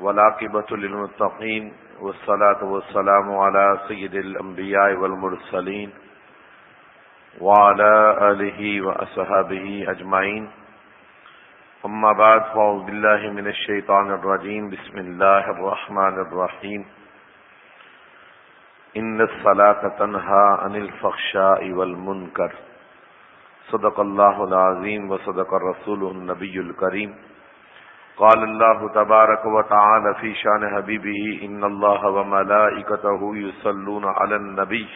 ولاقبۃ للمتقین والصلاة والسلام على سید الانبیاء والمرسلین وعلى آله وأصحابه أجمعين. أما بعد، فأعوذ بالله من الشيطان الرجيم. بسم الله الرحمن الرحيم. إن الصلاة تنهى عن الفخشاء والمنكر. صدق الله العظيم وصدق الرسول النبي الكريم. قال الله تبارك وتعالى في شان حبيبه إن الله وملائكته يصلون على النبي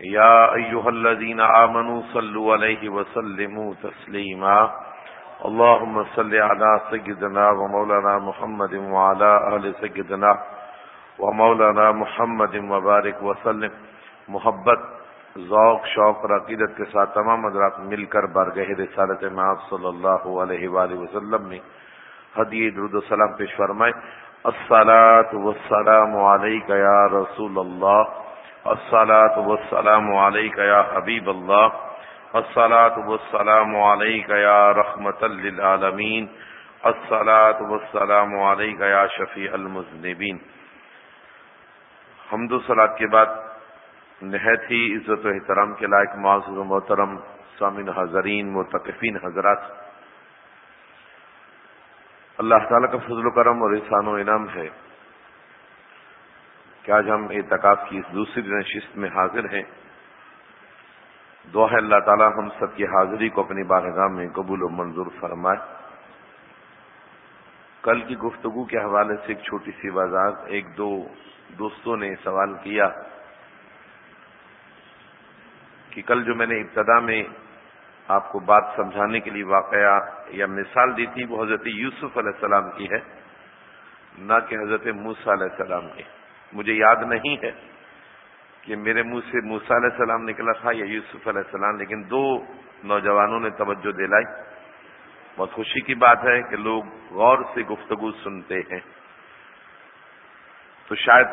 يا أيها الذين آمنوا صلوا عليه وسلموا تسليما اللهم صل على سيدنا ومولانا محمد وعلى أهل سيدنا ومولانا محمد مبارک وسلم. محبت، ذوق، شوق اور عقیدت کے ساتھ تمام حضرات مل کر برگہ رسالت معاذ صلی اللہ علیہ وآلہ وسلم نے حدی درود السلام پیش فرمائے۔ السلاۃ والسلام علیک یا رسول اللہ۔ السلاۃ والسلام علیک یا حبیب اللہ۔ السلاۃ والسلام علیک یا رحمت للعالمین۔ السلاۃ والسلام علیک یا شفیع المذنبین۔ حمد و سلاد کے بعد نہایت ہی عزت و احترام کے لائق معذر و محترم سامن حضرین متقفین حضرات۔ اللہ تعالیٰ کا فضل و کرم اور احسان و انعام ہے کہ آج ہم اعتکاف کی اس دوسری نشست میں حاضر ہیں۔ دعا ہے اللہ تعالیٰ ہم سب کی حاضری کو اپنی بارگاہ میں قبول و منظور فرمائے۔ کل کی گفتگو کے حوالے سے ایک چھوٹی سی وضاحت، ایک دو دوستوں نے سوال کیا کہ کل جو میں نے ابتدا میں آپ کو بات سمجھانے کے لیے واقعہ یا مثال دی تھی، وہ حضرت یوسف علیہ السلام کی ہے، نہ کہ حضرت موسا علیہ السلام کی۔ مجھے یاد نہیں ہے کہ میرے منہ سے موسا علیہ السلام نکلا تھا یا یوسف علیہ السلام، لیکن دو نوجوانوں نے توجہ دلائی۔ بہت خوشی کی بات ہے کہ لوگ غور سے گفتگو سنتے ہیں۔ تو شاید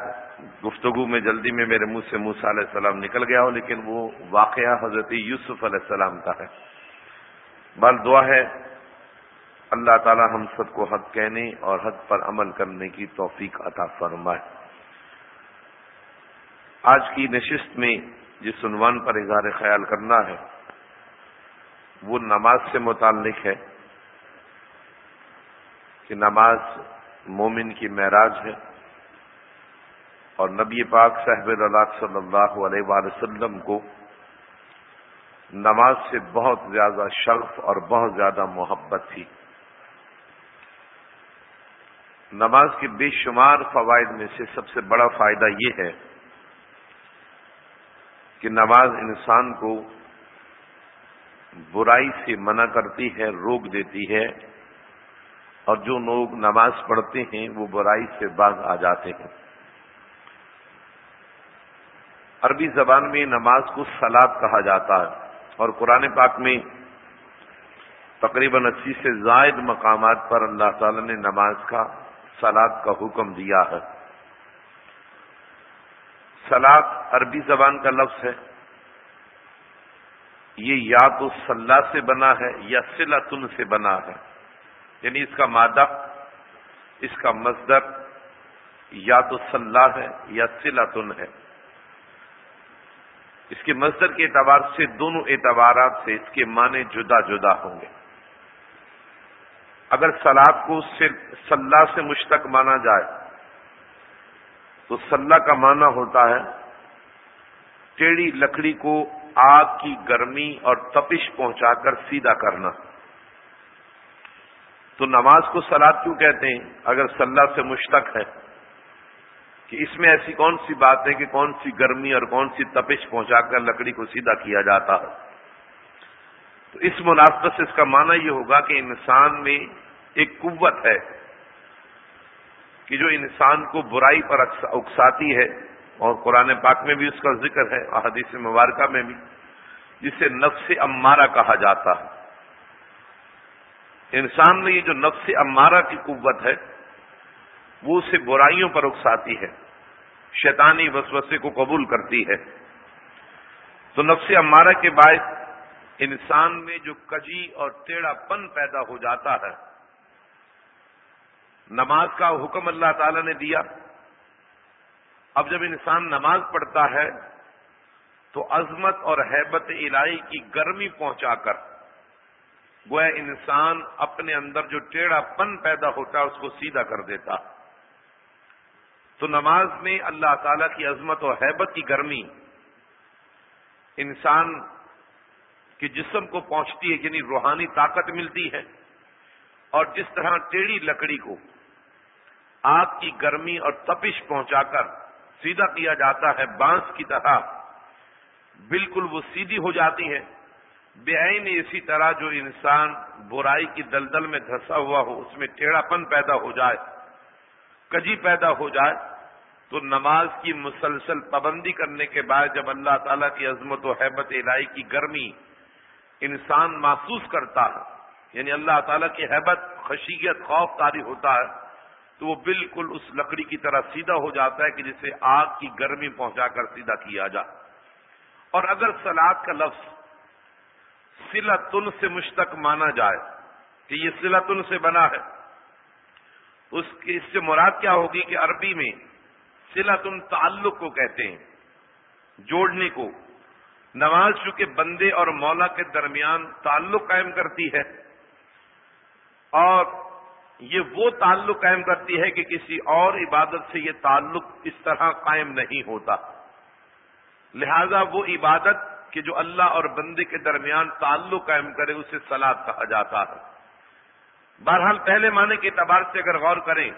گفتگو میں جلدی میں میرے منہ سے موسا علیہ السلام نکل گیا ہو، لیکن وہ واقعہ حضرت یوسف علیہ السلام کا ہے۔ بل دعا ہے، اللہ تعالی ہم سب کو حق کہنے اور حق پر عمل کرنے کی توفیق عطا فرمائے۔ آج کی نشست میں جس عنوان پر اظہار خیال کرنا ہے، وہ نماز سے متعلق ہے کہ نماز مومن کی معراج ہے اور نبی پاک صاحب اللہ صلی اللہ علیہ وآلہ وسلم کو نماز سے بہت زیادہ شرف اور بہت زیادہ محبت تھی۔ نماز کے بے شمار فوائد میں سے سب سے بڑا فائدہ یہ ہے کہ نماز انسان کو برائی سے منع کرتی ہے، روک دیتی ہے اور جو لوگ نماز پڑھتے ہیں وہ برائی سے باز آ جاتے ہیں۔ عربی زبان میں نماز کو سلاد کہا جاتا ہے۔ اور قرآن پاک میں تقریباً اسی سے زائد مقامات پر اللہ تعالی نے نماز کا سلاد کا حکم دیا ہے۔ سلاد عربی زبان کا لفظ ہے۔ یہ یا تو سلح سے بنا ہے یا سلاتن سے بنا ہے۔ یعنی اس کا مادہ، اس کا مزدر یا تو سلح ہے یا سلاتن ہے۔ اس کے مصدر کے اعتبار سے دونوں اعتبارات سے اس کے معنی جدا جدا ہوں گے۔ اگر سلاد کو صرف سلح سے مشتق مانا جائے، تو سلح کا معنی ہوتا ہے ٹیڑھی لکڑی کو آگ کی گرمی اور تپش پہنچا کر سیدھا کرنا۔ تو نماز کو سلاد کیوں کہتے ہیں؟ اگر سلح سے مشتق ہے۔ کہ اس میں ایسی کون سی بات ہے کہ کون سی گرمی اور کون سی تپش پہنچا کر لکڑی کو سیدھا کیا جاتا ہے تو اس مناسبت سے اس کا معنی یہ ہوگا کہ انسان میں ایک قوت ہے کہ جو انسان کو برائی پر اکساتی ہے اور قرآن پاک میں بھی اس کا ذکر ہے اور حدیث مبارکہ میں بھی، جسے نفس امارہ کہا جاتا ہے۔ انسان میں یہ جو نفس امارہ کی قوت ہے وہ اسے برائیوں پر اکساتی ہے۔ شیطانی وسوسے کو قبول کرتی ہے۔ تو نفس امارہ کے باعث انسان میں جو کجی اور ٹیڑھا پن پیدا ہو جاتا ہے، نماز کا حکم اللہ تعالی نے دیا۔ اب جب انسان نماز پڑھتا ہے، تو عظمت اور حیبت الہی کی گرمی پہنچا کر، گویا انسان اپنے اندر جو ٹیڑھا پن پیدا ہوتا ہے، اس کو سیدھا کر دیتا۔ تو نماز میں اللہ تعالی کی عظمت اور حیبت کی گرمی انسان کے جسم کو پہنچتی ہے یعنی روحانی طاقت ملتی ہے۔ اور جس طرح ٹیڑھی لکڑی کو آگ کی گرمی اور تپش پہنچا کر سیدھا کیا جاتا ہے، بانس کی طرح بالکل وہ سیدھی ہو جاتی ہے۔ بے آئین اسی طرح جو انسان برائی کی دلدل میں دھسا ہوا ہو، اس میں ٹیڑھا پن پیدا ہو جائے۔ کجی پیدا ہو جائے تو نماز کی مسلسل پابندی کرنے کے بعد جب اللہ تعالی کی عظمت و حیبت الہی کی گرمی انسان محسوس کرتا ہے یعنی اللہ تعالیٰ کی حیبت، خشیت، خوف تاری ہوتا ہے، تو وہ بالکل اس لکڑی کی طرح سیدھا ہو جاتا ہے کہ جسے آگ کی گرمی پہنچا کر سیدھا کیا جائے۔ اور اگر سلاد کا لفظ سلاتن سے مشتق مانا جائے، کہ یہ سلاتن سے بنا ہے اس کی اس سے مراد کیا ہوگی کہ عربی میں سلاتن تعلق کو کہتے ہیں، جوڑنے کو۔ نماز چونکہ بندے اور مولا کے درمیان تعلق قائم کرتی ہے، اور یہ وہ تعلق قائم کرتی ہے کہ کسی اور عبادت سے یہ تعلق اس طرح قائم نہیں ہوتا۔ لہذا وہ عبادت کہ جو اللہ اور بندے کے درمیان تعلق قائم کرے، اسے سلاد کہا جاتا ہے۔ بہرحال پہلے معنی کے اعتبار سے اگر غور کریں،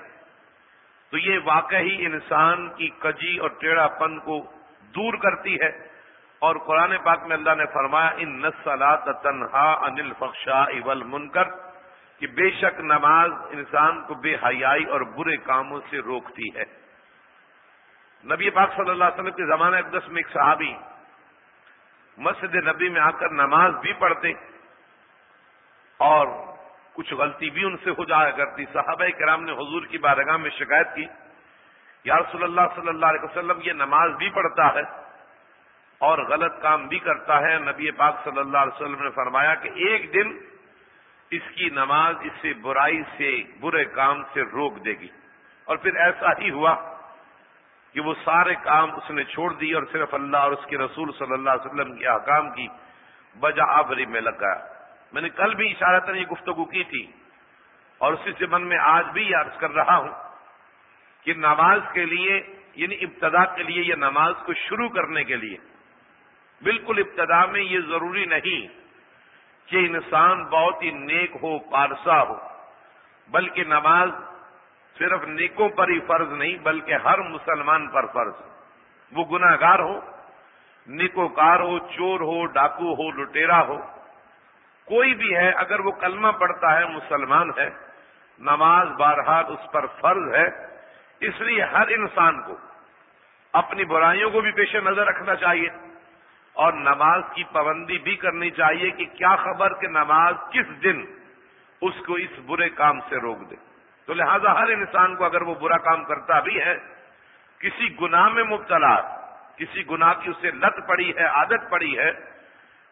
تو یہ واقعی انسان کی کجی اور ٹیڑھا پن کو دور کرتی ہے۔ اور قرآن پاک میں اللہ نے فرمایا، ان نسلات تنہا انل فخشا اول منکر کہ بے شک نماز انسان کو بے حیائی اور برے کاموں سے روکتی ہے۔ نبی پاک صلی اللہ علیہ وسلم کے زمانہ اقدس میں ایک صحابی مسجد نبی میں آ کر نماز بھی پڑھتے اور کچھ غلطی بھی ان سے ہو جایا کرتی۔ صحابہ کرام نے حضور کی بارگاہ میں شکایت کی، یا رسول اللہ صلی اللہ علیہ وسلم، یہ نماز بھی پڑھتا ہے اور غلط کام بھی کرتا ہے۔ نبی پاک صلی اللہ علیہ وسلم نے فرمایا کہ ایک دن اس کی نماز اس سے برائی سے، برے کام سے روک دے گی۔ اور پھر ایسا ہی ہوا کہ وہ سارے کام اس نے چھوڑ دی اور صرف اللہ اور اس کے رسول صلی اللہ علیہ وسلم کے احکام کی بجا آبری میں لگا میں نے کل بھی اشارہ یہ گفتگو کی تھی اور اسی سے من میں آج بھی عرض کر رہا ہوں کہ نماز کے لیے یعنی ابتدا کے لیے یہ نماز کو شروع کرنے کے لیے، بالکل ابتدا میں یہ ضروری نہیں کہ انسان بہت ہی نیک ہو، پارسا ہو، بلکہ نماز صرف نیکوں پر ہی فرض نہیں، بلکہ ہر مسلمان پر فرض وہ گناگار ہو، نیکوکار ہو، چور ہو، ڈاکو ہو، لٹیرا ہو کوئی بھی ہے، اگر وہ کلمہ پڑھتا ہے، مسلمان ہے، نماز بہرحال اس پر فرض ہے، اس لیے ہر انسان کو اپنی برائیوں کو بھی پیش نظر رکھنا چاہیے اور نماز کی پابندی بھی کرنی چاہیے کہ کیا خبر کہ نماز کس دن اس کو اس برے کام سے روک دے۔ تو لہذا ہر انسان کو اگر وہ برا کام کرتا بھی ہے، کسی گناہ میں مبتلا، کسی گناہ کی اسے لت پڑی ہے، عادت پڑی ہے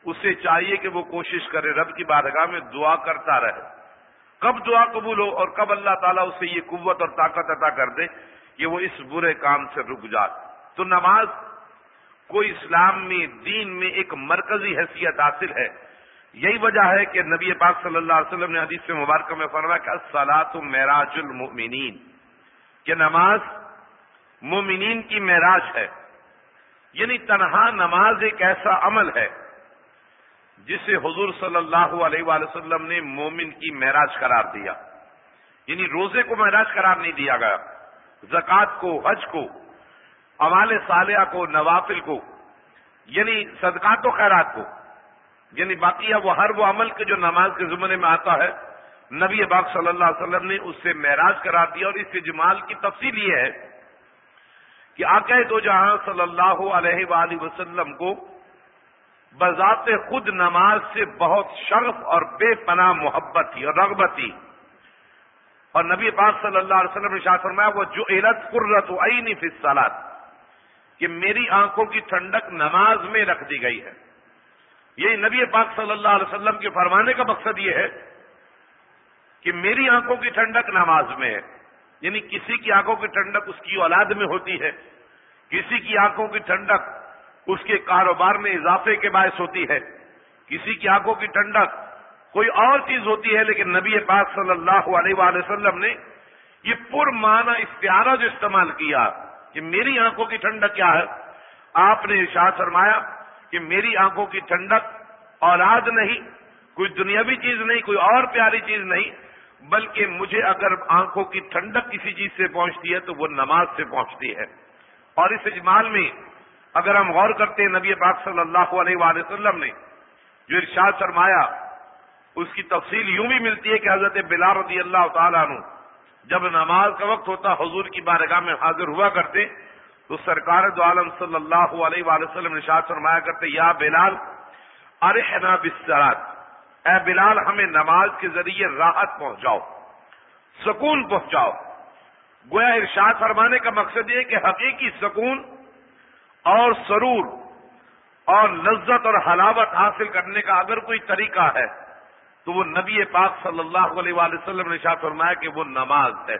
اسے چاہیے کہ وہ کوشش کرے، رب کی بارگاہ میں دعا کرتا رہے۔ کب دعا قبول ہو اور کب اللہ تعالیٰ اسے یہ قوت اور طاقت عطا کر دے کہ وہ اس برے کام سے رک جائے۔ تو نماز کو اسلام میں دین میں ایک مرکزی حیثیت حاصل ہے۔ یہی وجہ ہے کہ نبی پاک صلی اللہ علیہ وسلم نے حدیث سے مبارکہ میں فرمایا کہ سلاۃ معراج المؤمنین، کہ نماز مومنین کی معراج ہے۔ یعنی تنہا نماز ایک ایسا عمل ہے جسے حضور صلی اللہ علیہ وآلہ وسلم نے مومن کی معراج قرار دیا۔ یعنی روزے کو معراج قرار نہیں دیا گیا۔ زکوٰۃ کو، حج کو عوال صالحہ کو، نوافل کو یعنی صدقات و خیرات کو۔ یعنی باقی وہ ہر وہ عمل کے جو نماز کے زمانے میں آتا ہے، نبی باغ صلی اللہ علیہ وسلم نے اس سے معراج کرا دیا اور اس کے جمال کی تفصیل یہ ہے کہ آقا دو جہاں صلی اللہ علیہ وآلہ وسلم کو بذات خود نماز سے بہت شرف اور بے پناہ محبت تھی اور رغبت تھی۔ اور نبی پاک صلی اللہ علیہ وسلم نے شاہ فرمایا، وہ جو علت قرت عینی فی کہ میری آنکھوں کی ٹھنڈک نماز میں رکھ دی گئی ہے۔ یہ نبی پاک صلی اللہ علیہ وسلم کے فرمانے کا مقصد یہ ہے کہ میری آنکھوں کی ٹھنڈک نماز میں ہے۔ یعنی کسی کی آنکھوں کی ٹھنڈک اس کی اولاد میں ہوتی ہے، کسی کی آنکھوں کی ٹھنڈک اس کے کاروبار میں اضافے کے باعث ہوتی ہے۔ کسی کی آنکھوں کی ٹھنڈک کوئی اور چیز ہوتی ہے، لیکن نبی پاک صلی اللہ علیہ وآلہ وسلم نے یہ پر معنی اختیارہ جو استعمال کیا کہ میری آنکھوں کی ٹھنڈک کیا ہے۔ آپ نے ارشاد فرمایا کہ میری آنکھوں کی ٹھنڈک اولاد نہیں، کوئی دنیاوی چیز نہیں، کوئی اور پیاری چیز نہیں، بلکہ مجھے اگر آنکھوں کی ٹھنڈک کسی چیز سے پہنچتی ہے تو وہ نماز سے پہنچتی ہے۔ اور اس اجمال میں اگر ہم غور کرتے ہیں، نبی پاک صلی اللہ علیہ وآلہ وسلم نے جو ارشاد فرمایا، اس کی تفصیل یوں بھی ملتی ہے کہ حضرت بلال رضی اللہ تعالیٰ عنہ جب نماز کا وقت ہوتا، حضور کی بارگاہ میں حاضر ہوا کرتے، تو سرکار دو عالم صلی اللہ علیہ وآلہ وسلم نے فرمایا کرتے، یا بلال، ارحنا بسرات اے بلال، ہمیں نماز کے ذریعے راحت پہنچاؤ، سکون پہنچاؤ۔ گویا ارشاد فرمانے کا مقصد یہ کہ حقیقی سکون اور سرور اور لذت اور حلاوت حاصل کرنے کا اگر کوئی طریقہ ہے، تو وہ نبی پاک صلی اللہ علیہ وآلہ وسلم نے شاہ فرمایا کہ وہ نماز ہے۔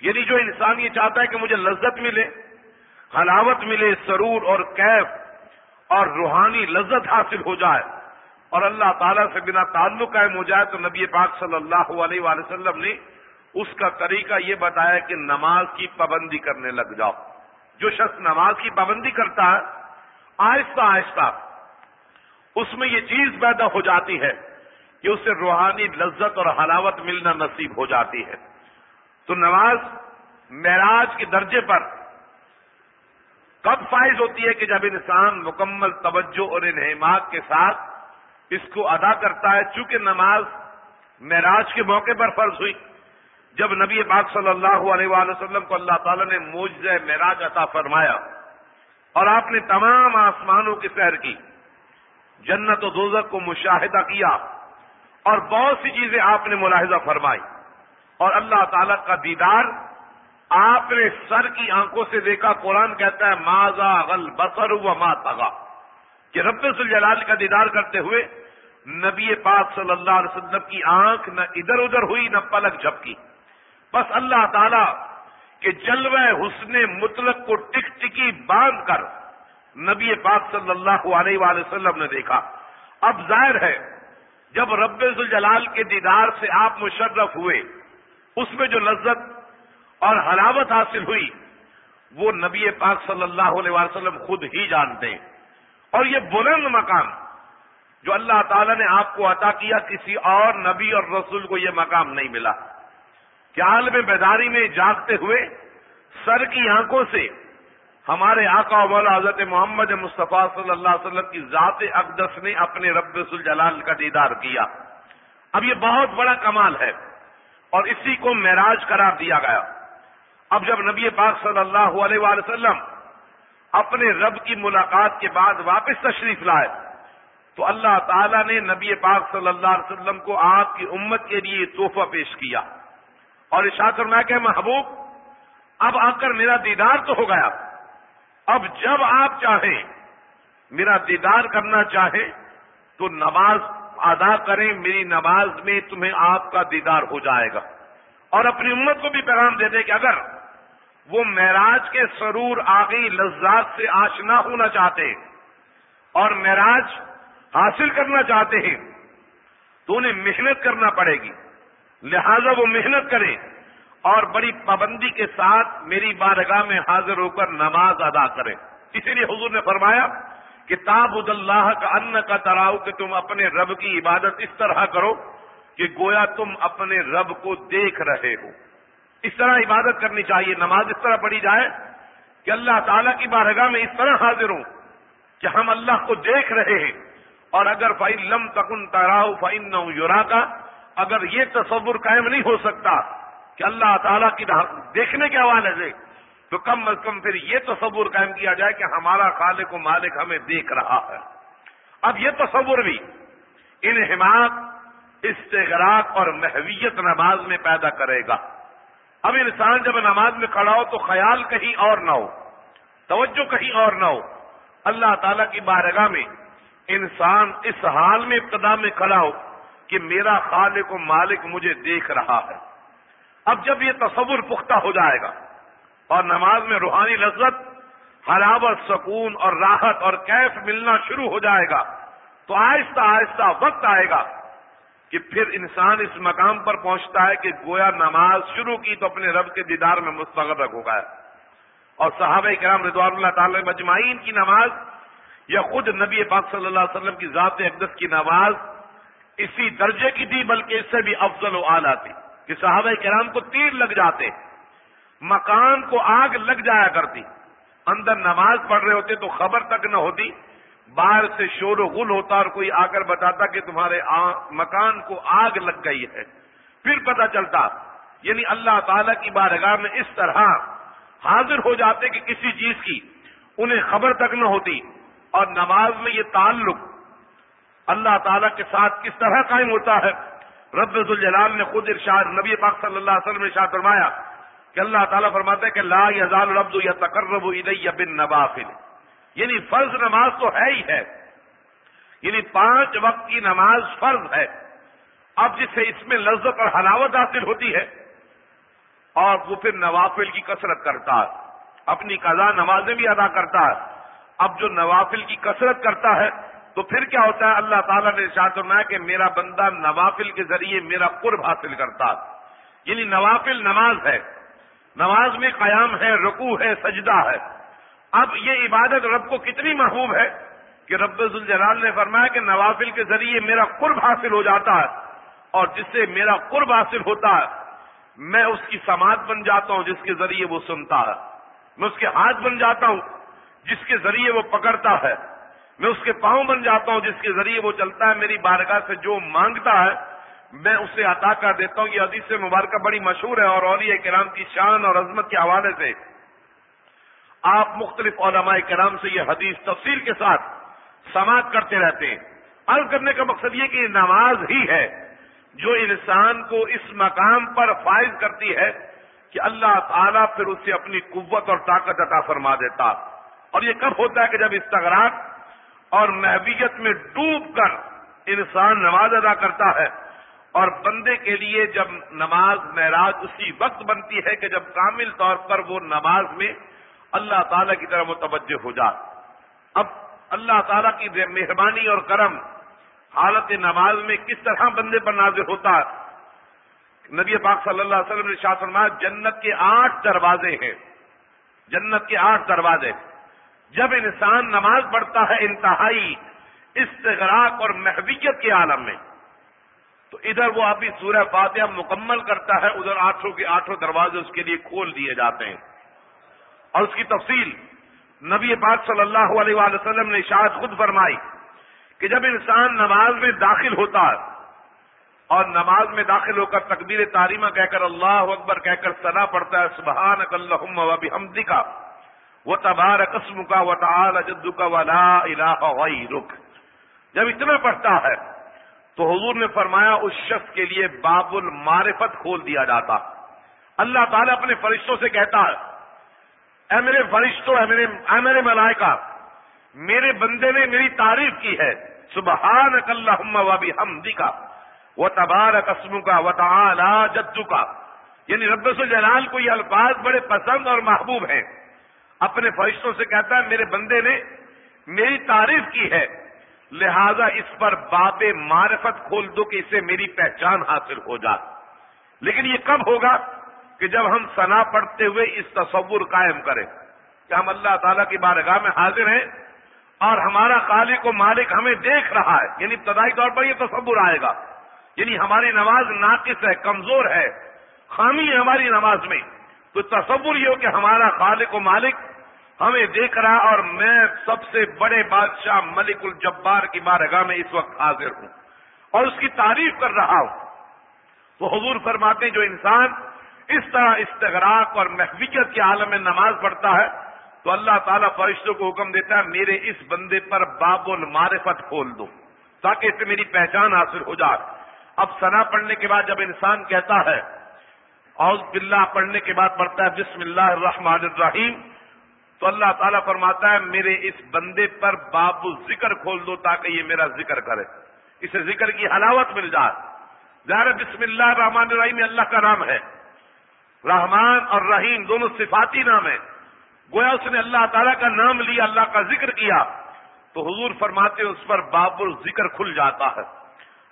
یعنی جو انسان یہ چاہتا ہے کہ مجھے لذت ملے، حلاوت ملے، سرور اور کیف اور روحانی لذت حاصل ہو جائے اور اللہ تعالیٰ سے بنا تعلق قائم ہو جائے، تو نبی پاک صلی اللہ علیہ وآلہ وسلم نے اس کا طریقہ یہ بتایا کہ نماز کی پابندی کرنے لگ جاؤ۔ جو شخص نماز کی پابندی کرتا ہے، آہستہ آہستہ اس میں یہ چیز پیدا ہو جاتی ہے کہ اسے روحانی لذت اور حلاوت ملنا نصیب ہو جاتی ہے۔ تو نماز معراج کے درجے پر کب فائز ہوتی ہے کہ جب انسان مکمل توجہ اور انہمات کے ساتھ اس کو ادا کرتا ہے، چونکہ نماز معراج کے موقع پر فرض ہوئی۔ جب نبی پاک صلی اللہ علیہ وآلہ وسلم کو اللہ تعالیٰ نے موجز معراج عطا فرمایا اور آپ نے تمام آسمانوں کی سیر کی، جنت و دوزک کو مشاہدہ کیا اور بہت سی چیزیں آپ نے ملاحظہ فرمائی اور اللہ تعالیٰ کا دیدار آپ نے سر کی آنکھوں سے دیکھا، قرآن کہتا ہے ماضا غل بسر و ما تگا کہ رب الجلال کا دیدار کرتے ہوئے نبی پاک صلی اللہ علیہ وسلم کی آنکھ نہ ادھر ادھر ہوئی، نہ پلک جھپکی۔ بس اللہ تعالی کے جلوہ حسن مطلق کو ٹک ٹکی باندھ کر نبی پاک صلی اللہ علیہ وآلہ وسلم نے دیکھا۔ اب ظاہر ہے، جب رب الجلال کے دیدار سے آپ مشرف ہوئے، اس میں جو لذت اور حلاوت حاصل ہوئی، وہ نبی پاک صلی اللہ علیہ وسلم خود ہی جانتے ہیں۔ اور یہ بلند مقام جو اللہ تعالیٰ نے آپ کو عطا کیا، کسی اور نبی اور رسول کو یہ مقام نہیں ملا۔ کہ عالم بیداری میں جاگتے ہوئے سر کی آنکھوں سے ہمارے آقا و مولا حضرت محمد مصطفیٰ صلی اللہ علیہ وسلم کی ذات اقدس نے اپنے رب الجلال کا دیدار کیا۔ اب یہ بہت بڑا کمال ہے اور اسی کو معراج قرار دیا گیا۔ اب جب نبی پاک صلی اللہ علیہ وآلہ وسلم اپنے رب کی ملاقات کے بعد واپس تشریف لائے، تو اللہ تعالیٰ نے نبی پاک صلی اللہ علیہ وسلم کو آپ کی امت کے لیے تحفہ پیش کیا۔ اور اشاعت میں کہ محبوب، اب آ کر میرا دیدار تو ہو گیا۔ اب جب آپ چاہیں میرا دیدار کرنا چاہیں تو نماز ادا کریں، میری نماز میں تمہیں آپ کا دیدار ہو جائے گا۔ اور اپنی امت کو بھی پیغام دے دیں کہ اگر وہ معراج کے سرور آگی لذات سے آشنا ہونا چاہتے ہیں اور معراج حاصل کرنا چاہتے ہیں تو انہیں محنت کرنا پڑے گی۔ لہذا وہ محنت کریں اور بڑی پابندی کے ساتھ میری بارگاہ میں حاضر ہو کر نماز ادا کریں اسی لیے حضور نے فرمایا کہ تابد اللہ کا ان کا تراؤ کہ تم اپنے رب کی عبادت اس طرح کرو کہ گویا تم اپنے رب کو دیکھ رہے ہو۔ اس طرح عبادت کرنی چاہیے، نماز اس طرح پڑھی جائے کہ اللہ تعالیٰ کی بارگاہ میں اس طرح حاضر ہوں کہ ہم اللہ کو دیکھ رہے ہیں اور اگر فائن لم تکن تراؤ فائن نہ یورا کا اگر یہ تصور قائم نہیں ہو سکتا کہ اللہ تعالیٰ کی دیکھنے کے حوالے سے تو کم از کم پھر یہ تصور قائم کیا جائے کہ ہمارا خالق و مالک ہمیں دیکھ رہا ہے۔ اب یہ تصور بھی ان حماق استغراق اور محویت نماز میں پیدا کرے گا۔ اب انسان جب نماز میں کھڑا ہو تو خیال کہیں اور نہ ہو، توجہ کہیں اور نہ ہو۔ اللہ تعالی کی بارگاہ میں انسان اس حال میں ابتدا میں کھڑا ہو کہ میرا خالق و مالک مجھے دیکھ رہا ہے۔ اب جب یہ تصور پختہ ہو جائے گا اور نماز میں روحانی لذت، حلاوت، سکون اور راحت اور کیف ملنا شروع ہو جائے گا، تو آہستہ آہستہ وقت آئے گا کہ پھر انسان اس مقام پر پہنچتا ہے کہ گویا نماز شروع کی تو اپنے رب کے دیدار میں مستغرق ہو گیا اور صحابہ کرام رضوان اللہ تعالی مجمعین کی نماز یا خود نبی پاک صلی اللہ علیہ وسلم کی ذات اقدس کی نماز اسی درجے کی تھی بلکہ اس سے بھی افضل و اعلیٰ تھی کہ صحابہ کرام کو تیر لگ جاتے، مکان کو آگ لگ جایا کرتی، اندر نماز پڑھ رہے ہوتے تو خبر تک نہ ہوتی، باہر سے شور و غل ہوتا اور کوئی آ کر بتاتا کہ تمہارے مکان کو آگ لگ گئی ہے۔ پھر پتہ چلتا یعنی اللہ تعالی کی بارگاہ میں اس طرح حاضر ہو جاتے کہ کسی چیز کی انہیں خبر تک نہ ہوتی اور نماز میں یہ تعلق اللہ تعالی کے ساتھ کس طرح قائم ہوتا ہے؟ رب الجلال نے خود ارشاد نبی پاک صلی اللہ علیہ وسلم نے ارشاد فرمایا کہ اللہ تعالیٰ فرماتے کہ لا یزال ربد یا تقرب الیہ بن نوافل یعنی فرض نماز تو ہے ہی ہے۔ یعنی پانچ وقت کی نماز فرض ہے۔ اب جسے اس میں لذت اور حلاوت حاصل ہوتی ہے اور وہ پھر نوافل کی کثرت کرتا ہے۔ اپنی قضا نمازیں بھی ادا کرتا ہے۔ اب جو نوافل کی کثرت کرتا ہے تو پھر کیا ہوتا ہے؟ اللہ تعالیٰ نے ارشاد فرمایا کہ میرا بندہ نوافل کے ذریعے میرا قرب حاصل کرتا یعنی نوافل نماز ہے۔ نماز میں قیام ہے، رکوع ہے، سجدہ ہے۔ اب یہ عبادت رب کو کتنی محبوب ہے کہ رب الجلال نے فرمایا کہ نوافل کے ذریعے میرا قرب حاصل ہو جاتا ہے اور جس سے میرا قرب حاصل ہوتا ہے، میں اس کی سماعت بن جاتا ہوں جس کے ذریعے وہ سنتا ہے۔ میں اس کے ہاتھ بن جاتا ہوں جس کے ذریعے وہ پکڑتا ہے۔ میں اس کے پاؤں بن جاتا ہوں، جس کے ذریعے وہ چلتا ہے، میری بارگاہ سے جو مانگتا ہے، میں اسے عطا کر دیتا ہوں۔ یہ حدیث مبارکہ بڑی مشہور ہے اور اولیاء کرام کی شان اور عظمت کے حوالے سے۔ آپ مختلف علماء کرام سے یہ حدیث تفصیل کے ساتھ سماعت کرتے رہتے ہیں۔ عرض کرنے کا مقصد یہ کہ نماز ہی ہے جو انسان کو اس مقام پر فائز کرتی ہے کہ اللہ تعالیٰ پھر اسے اپنی قوت اور طاقت عطا فرما دیتا۔ اور یہ کب ہوتا ہے کہ جب استغراق اور محبیت میں ڈوب کر انسان نماز ادا کرتا ہے۔ اور بندے کے لیے جب نماز معراج اسی وقت بنتی ہے کہ جب کامل طور پر وہ نماز میں اللہ تعالی کی طرف متوجہ ہو جائے۔ اب اللہ تعالیٰ کی مہربانی اور کرم حالت نماز میں کس طرح بندے پر نازر ہوتا ہے۔ نبی پاک صلی اللہ علیہ وسلم نے شاہ فرمایا، جنت کے آٹھ دروازے ہیں۔ جنت کے آٹھ دروازے۔ جب انسان نماز پڑھتا ہے انتہائی استغراق اور محبیت کے عالم میں، تو ادھر وہ ابھی سورہ فاتحہ مکمل کرتا ہے، ادھر آٹھوں کے آٹھوں دروازے اس کے لیے کھول دیے جاتے ہیں۔ اور اس کی تفصیل نبی پاک صلی اللہ علیہ وآلہ وسلم نے شاید خود فرمائی کہ جب انسان نماز میں داخل ہوتا ہے اور نماز میں داخل ہو کر تقبیر تعلیمہ کہہ کر اللہ اکبر کہہ کر سنا پڑتا ہے سبحان اللہم و بحمدی کا وہ تبار قسم کا و تعال جدو کا ولا الہ رخ جب اتنا پڑھتا ہے، تو حضور نے فرمایا، اس شخص کے لیے باب المعرفت کھول دیا جاتا۔ اللہ تعالیٰ اپنے فرشتوں سے کہتا ہے، اے میرے فرشتوں اے میرے اے میرے ملائکہ، میرے بندے نے میری تعریف کی ہے۔ سبحان اللہ وبی حمدی کا وہ تبار قسم کا و تعالی جدو کا یعنی رب جلال کو یہ الفاظ بڑے پسند اور محبوب ہیں۔ اپنے فرشتوں سے کہتا ہے، میرے بندے نے میری تعریف کی ہے، لہذا اس پر باب معرفت کھول دو کہ اسے میری پہچان حاصل ہو جائے لیکن یہ کب ہوگا کہ جب ہم سنا پڑھتے ہوئے اس تصور قائم کریں کہ ہم اللہ تعالیٰ کی بارگاہ میں حاضر ہیں اور ہمارا خالق و مالک ہمیں دیکھ رہا ہے۔ یعنی ابتدائی طور پر یہ تصور آئے گا۔ یعنی ہماری نماز ناقص ہے، کمزور ہے، خامی ہے ہماری نماز میں۔ تو تصور یہ ہو کہ ہمارا خالق و مالک ہمیں دیکھ رہا اور میں سب سے بڑے بادشاہ ملک الجبار کی بارگاہ میں اس وقت حاضر ہوں اور اس کی تعریف کر رہا ہوں۔ تو حضور فرماتے جو انسان اس طرح استغراق اور محویت کے عالم میں نماز پڑھتا ہے، تو اللہ تعالیٰ فرشتوں کو حکم دیتا ہے، میرے اس بندے پر باب المعرفت کھول دو تاکہ اس سے میری پہچان حاصل ہو جائے۔ اب سنا پڑھنے کے بعد جب انسان کہتا ہے اور باللہ پڑھنے کے بعد پڑھتا ہے بسم اللہ الرحمن الرحیم۔ تو اللہ تعالیٰ فرماتا ہے، میرے اس بندے پر باب ذکر کھول دو تاکہ یہ میرا ذکر کرے۔ اسے ذکر کی حلاوت مل جائے۔ ظاہر بسم اللہ الرحمن الرحیم اللہ کا نام ہے۔ رحمان اور رحیم دونوں صفاتی نام ہیں۔ گویا اس نے اللہ تعالیٰ کا نام لیا، اللہ کا ذکر کیا۔ تو حضور فرماتے اس پر باب الذکر کھل جاتا ہے۔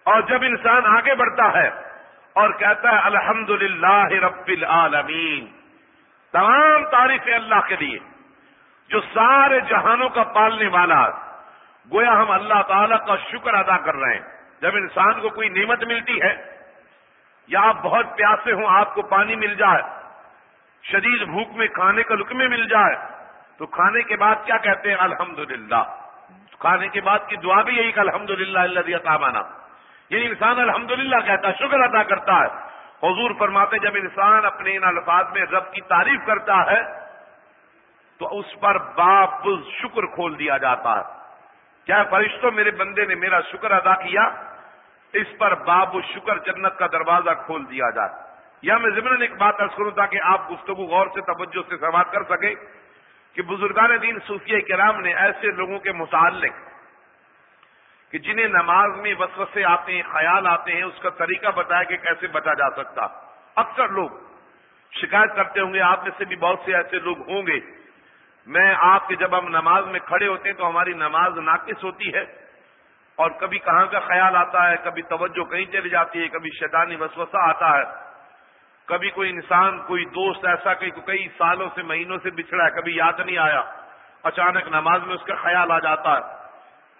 اور جب انسان آگے بڑھتا ہے اور کہتا ہے الحمد رب العالمین. تمام تعریفیں اللہ کے لیے، جو سارے جہانوں کا پالنے والا، گویا ہم اللہ تعالی کا شکر ادا کر رہے ہیں۔ جب انسان کو کوئی نعمت ملتی ہے، یا آپ بہت پیاسے ہوں، آپ کو پانی مل جائے، شدید بھوک میں کھانے کا لکمے مل جائے، تو کھانے کے بعد کیا کہتے ہیں؟ الحمد کھانے کے بعد کی دعا بھی یہی کہ الحمد للہ اللہ تعمانہ یعنی انسان الحمدللہ کہتا ہے، شکر ادا کرتا ہے۔ حضور فرماتے جب انسان اپنے ان الفاظ میں رب کی تعریف کرتا ہے، تو اس پر باپ شکر کھول دیا جاتا ہے۔ کیا فرشتوں، میرے بندے نے میرا شکر ادا کیا؟ اس پر باب شکر جنت کا دروازہ کھول دیا جائے یا میں ضمن ایک بات ارض کروں تاکہ آپ گفتگو غور سے، توجہ سے سماعت کر سکیں کہ بزرگان دین صوفیہ کرام نے ایسے لوگوں کے متعلق کہ جنہیں نماز میں وسوسے آتے ہیں، خیال آتے ہیں، اس کا طریقہ بتایا کہ کیسے بچا جا سکتا۔ اکثر لوگ شکایت کرتے ہوں گے، آپ میں سے بھی بہت سے ایسے لوگ ہوں گے۔ میں آپ کے جب ہم نماز میں کھڑے ہوتے ہیں تو ہماری نماز ناقص ہوتی ہے۔ اور کبھی کہاں کا خیال آتا ہے، کبھی توجہ کہیں چلی جاتی ہے، کبھی شیطانی وسوسہ آتا ہے۔ کبھی کوئی انسان، کوئی دوست ایسا کہ کئی سالوں سے، مہینوں سے بچھڑا ہے، کبھی یاد نہیں آیا۔ اچانک نماز میں اس کا خیال آ جاتا ہے۔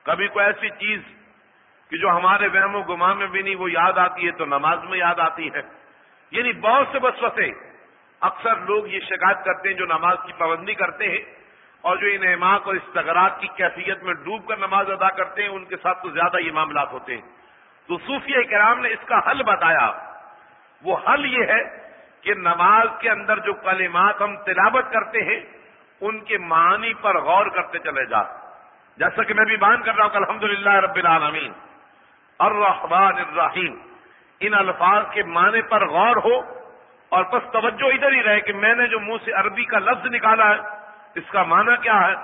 کبھی کوئی ایسی چیز کہ جو ہمارے وہم و گما میں بھی نہیں، وہ یاد آتی ہے تو نماز میں یاد آتی ہے۔ یعنی بہت سے بسوسے اکثر لوگ یہ شکایت کرتے ہیں جو نماز کی پابندی کرتے ہیں اور جو ان احماق اور استغرات کی کیفیت میں ڈوب کر نماز ادا کرتے ہیں، ان کے ساتھ تو زیادہ یہ معاملات ہوتے ہیں۔ تو صوفیہ کرام نے اس کا حل بتایا۔ وہ حل یہ ہے کہ نماز کے اندر جو کلمات ہم تلاوت کرتے ہیں، ان کے معنی پر غور کرتے چلے جا۔ جیسا کہ میں بھی بیان کر رہا ہوں کہ الحمد للہ رب العالمین، الرحمن الرحیم۔ ان الفاظ کے معنی پر غور ہو اور بس توجہ ادھر ہی رہے کہ میں نے جو منہ سے عربی کا لفظ نکالا ہے، اس کا معنی کیا ہے؟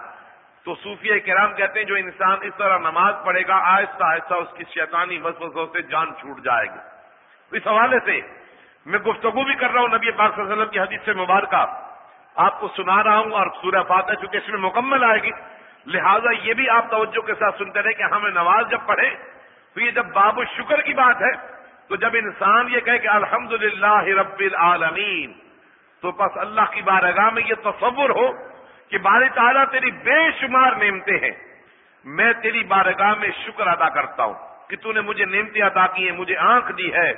تو صوفیہ کرام کہتے ہیں جو انسان اس طرح نماز پڑھے گا، آہستہ آہستہ اس کی شیطانی وسوسوں سے جان چھوٹ جائے گی۔ اس حوالے سے میں گفتگو بھی کر رہا ہوں نبی پاک صلی اللہ علیہ وسلم کی حدیث سے مبارکہ۔ آپ کو سنا رہا ہوں اور سورہ فاتح چونکہ اس میں مکمل آئے گی لہذا یہ بھی آپ توجہ کے ساتھ سنتے رہے کہ ہمیں نماز جب پڑھے تو یہ جب باب شکر کی بات ہے، تو جب انسان یہ کہے کہ الحمد رب العالمین، تو بس اللہ کی بارگاہ میں یہ تصور ہو کہ بار تعالیٰ تیری بے شمار نعمتیں ہیں۔ میں تیری بارگاہ میں شکر ادا کرتا ہوں کہ تو نے مجھے نعمتیں ادا کی ہیں، مجھے آنکھ دی ہے،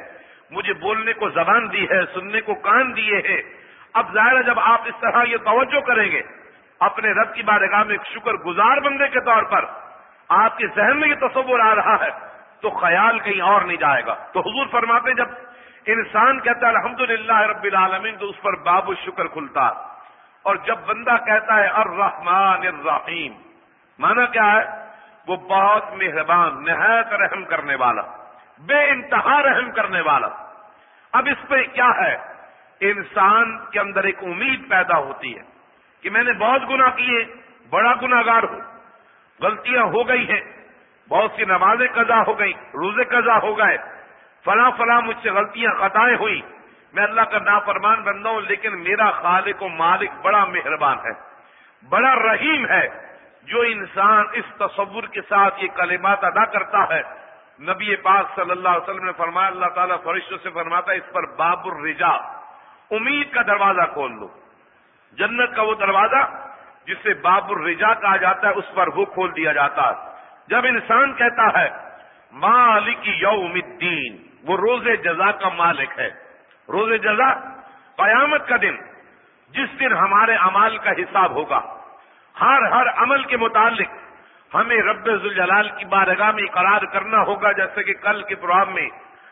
مجھے بولنے کو زبان دی ہے، سننے کو کان دیے ہیں۔ اب ظاہر ہے جب آپ اس طرح یہ توجہ کریں گے اپنے رب کی بارگاہ میں ایک شکر گزار بندے کے طور پر آپ کے ذہن میں یہ تصور آ رہا ہے، تو خیال کہیں اور نہیں جائے گا۔ تو حضور فرماتے جب انسان کہتا ہے الحمد للہ رب العالمین، تو اس پر باب شکر کھلتا۔ اور جب بندہ کہتا ہے، الرحمن الرحیم، مانا کیا ہے؟ وہ بہت مہربان، نہایت رحم کرنے والا، بے انتہا رحم کرنے والا۔ اب اس پہ کیا ہے؟ انسان کے اندر ایک امید پیدا ہوتی ہے۔ کہ میں نے بہت گنا کیے، بڑا گناگار ہوں۔ غلطیاں ہو گئی ہیں، بہت سی نمازیں قضا ہو گئی روزے قضا ہو گئے۔ فلاں فلاں مجھ سے غلطیاں خطائیں ہوئی۔ میں اللہ کا نافرمان بنتا ہوں، لیکن میرا خالق و مالک بڑا مہربان ہے، بڑا رحیم ہے۔ جو انسان اس تصور کے ساتھ یہ کلمات ادا کرتا ہے، نبی پاک صلی اللہ علیہ وسلم نے فرمایا، اللہ تعالیٰ فرشتوں سے فرماتا ہے، اس پر باب الرجا امید کا دروازہ کھول لو۔ جنت کا وہ دروازہ جس سے باب الرجا کہا جاتا ہے، اس پر وہ کھول دیا جاتا ہے۔ جب انسان کہتا ہے، مالک یوم الدین، وہ روز جزا کا مالک ہے۔ روز جزا قیامت کا دن، جس دن ہمارے امال کا حساب ہوگا۔ ہر ہر عمل کے متعلق ہمیں رب الجلال کی بارگاہ میں قرار کرنا ہوگا۔ جیسے کہ کل کے پروگرام میں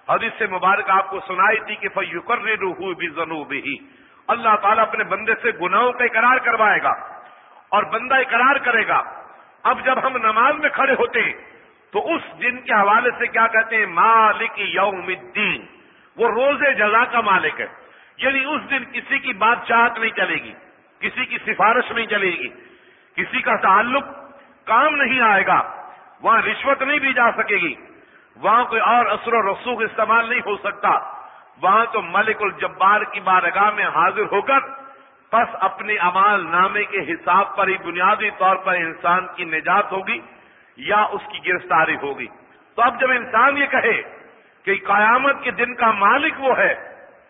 حدیث مبارک آپ کو سنائی تھی کہ فیوکر روح بھی ہی اللہ تعالیٰ اپنے بندے سے گناہوں کا اقرار کروائے گا اور بندہ اقرار کرے گا۔ اب جب ہم نماز میں کھڑے ہوتے ہیں، تو اس دن کے حوالے سے کیا کہتے ہیں؟ مالک یوم الدین۔ وہ روز جزا کا مالک ہے۔ یعنی اس دن کسی کی بات چاہت نہیں چلے گی، کسی کی سفارش نہیں چلے گی، کسی کا تعلق کام نہیں آئے گا، وہاں رشوت نہیں بھی جا سکے گی، وہاں کوئی اور اثر و رسوخ استعمال نہیں ہو سکتا۔ وہاں تو ملک الجبار کی بارگاہ میں حاضر ہو کر بس اپنے امال نامے کے حساب پر ہی بنیادی طور پر انسان کی نجات ہوگی یا اس کی گرفتاری ہوگی۔ تو اب جب انسان یہ کہے کہ قیامت کے دن کا مالک وہ ہے،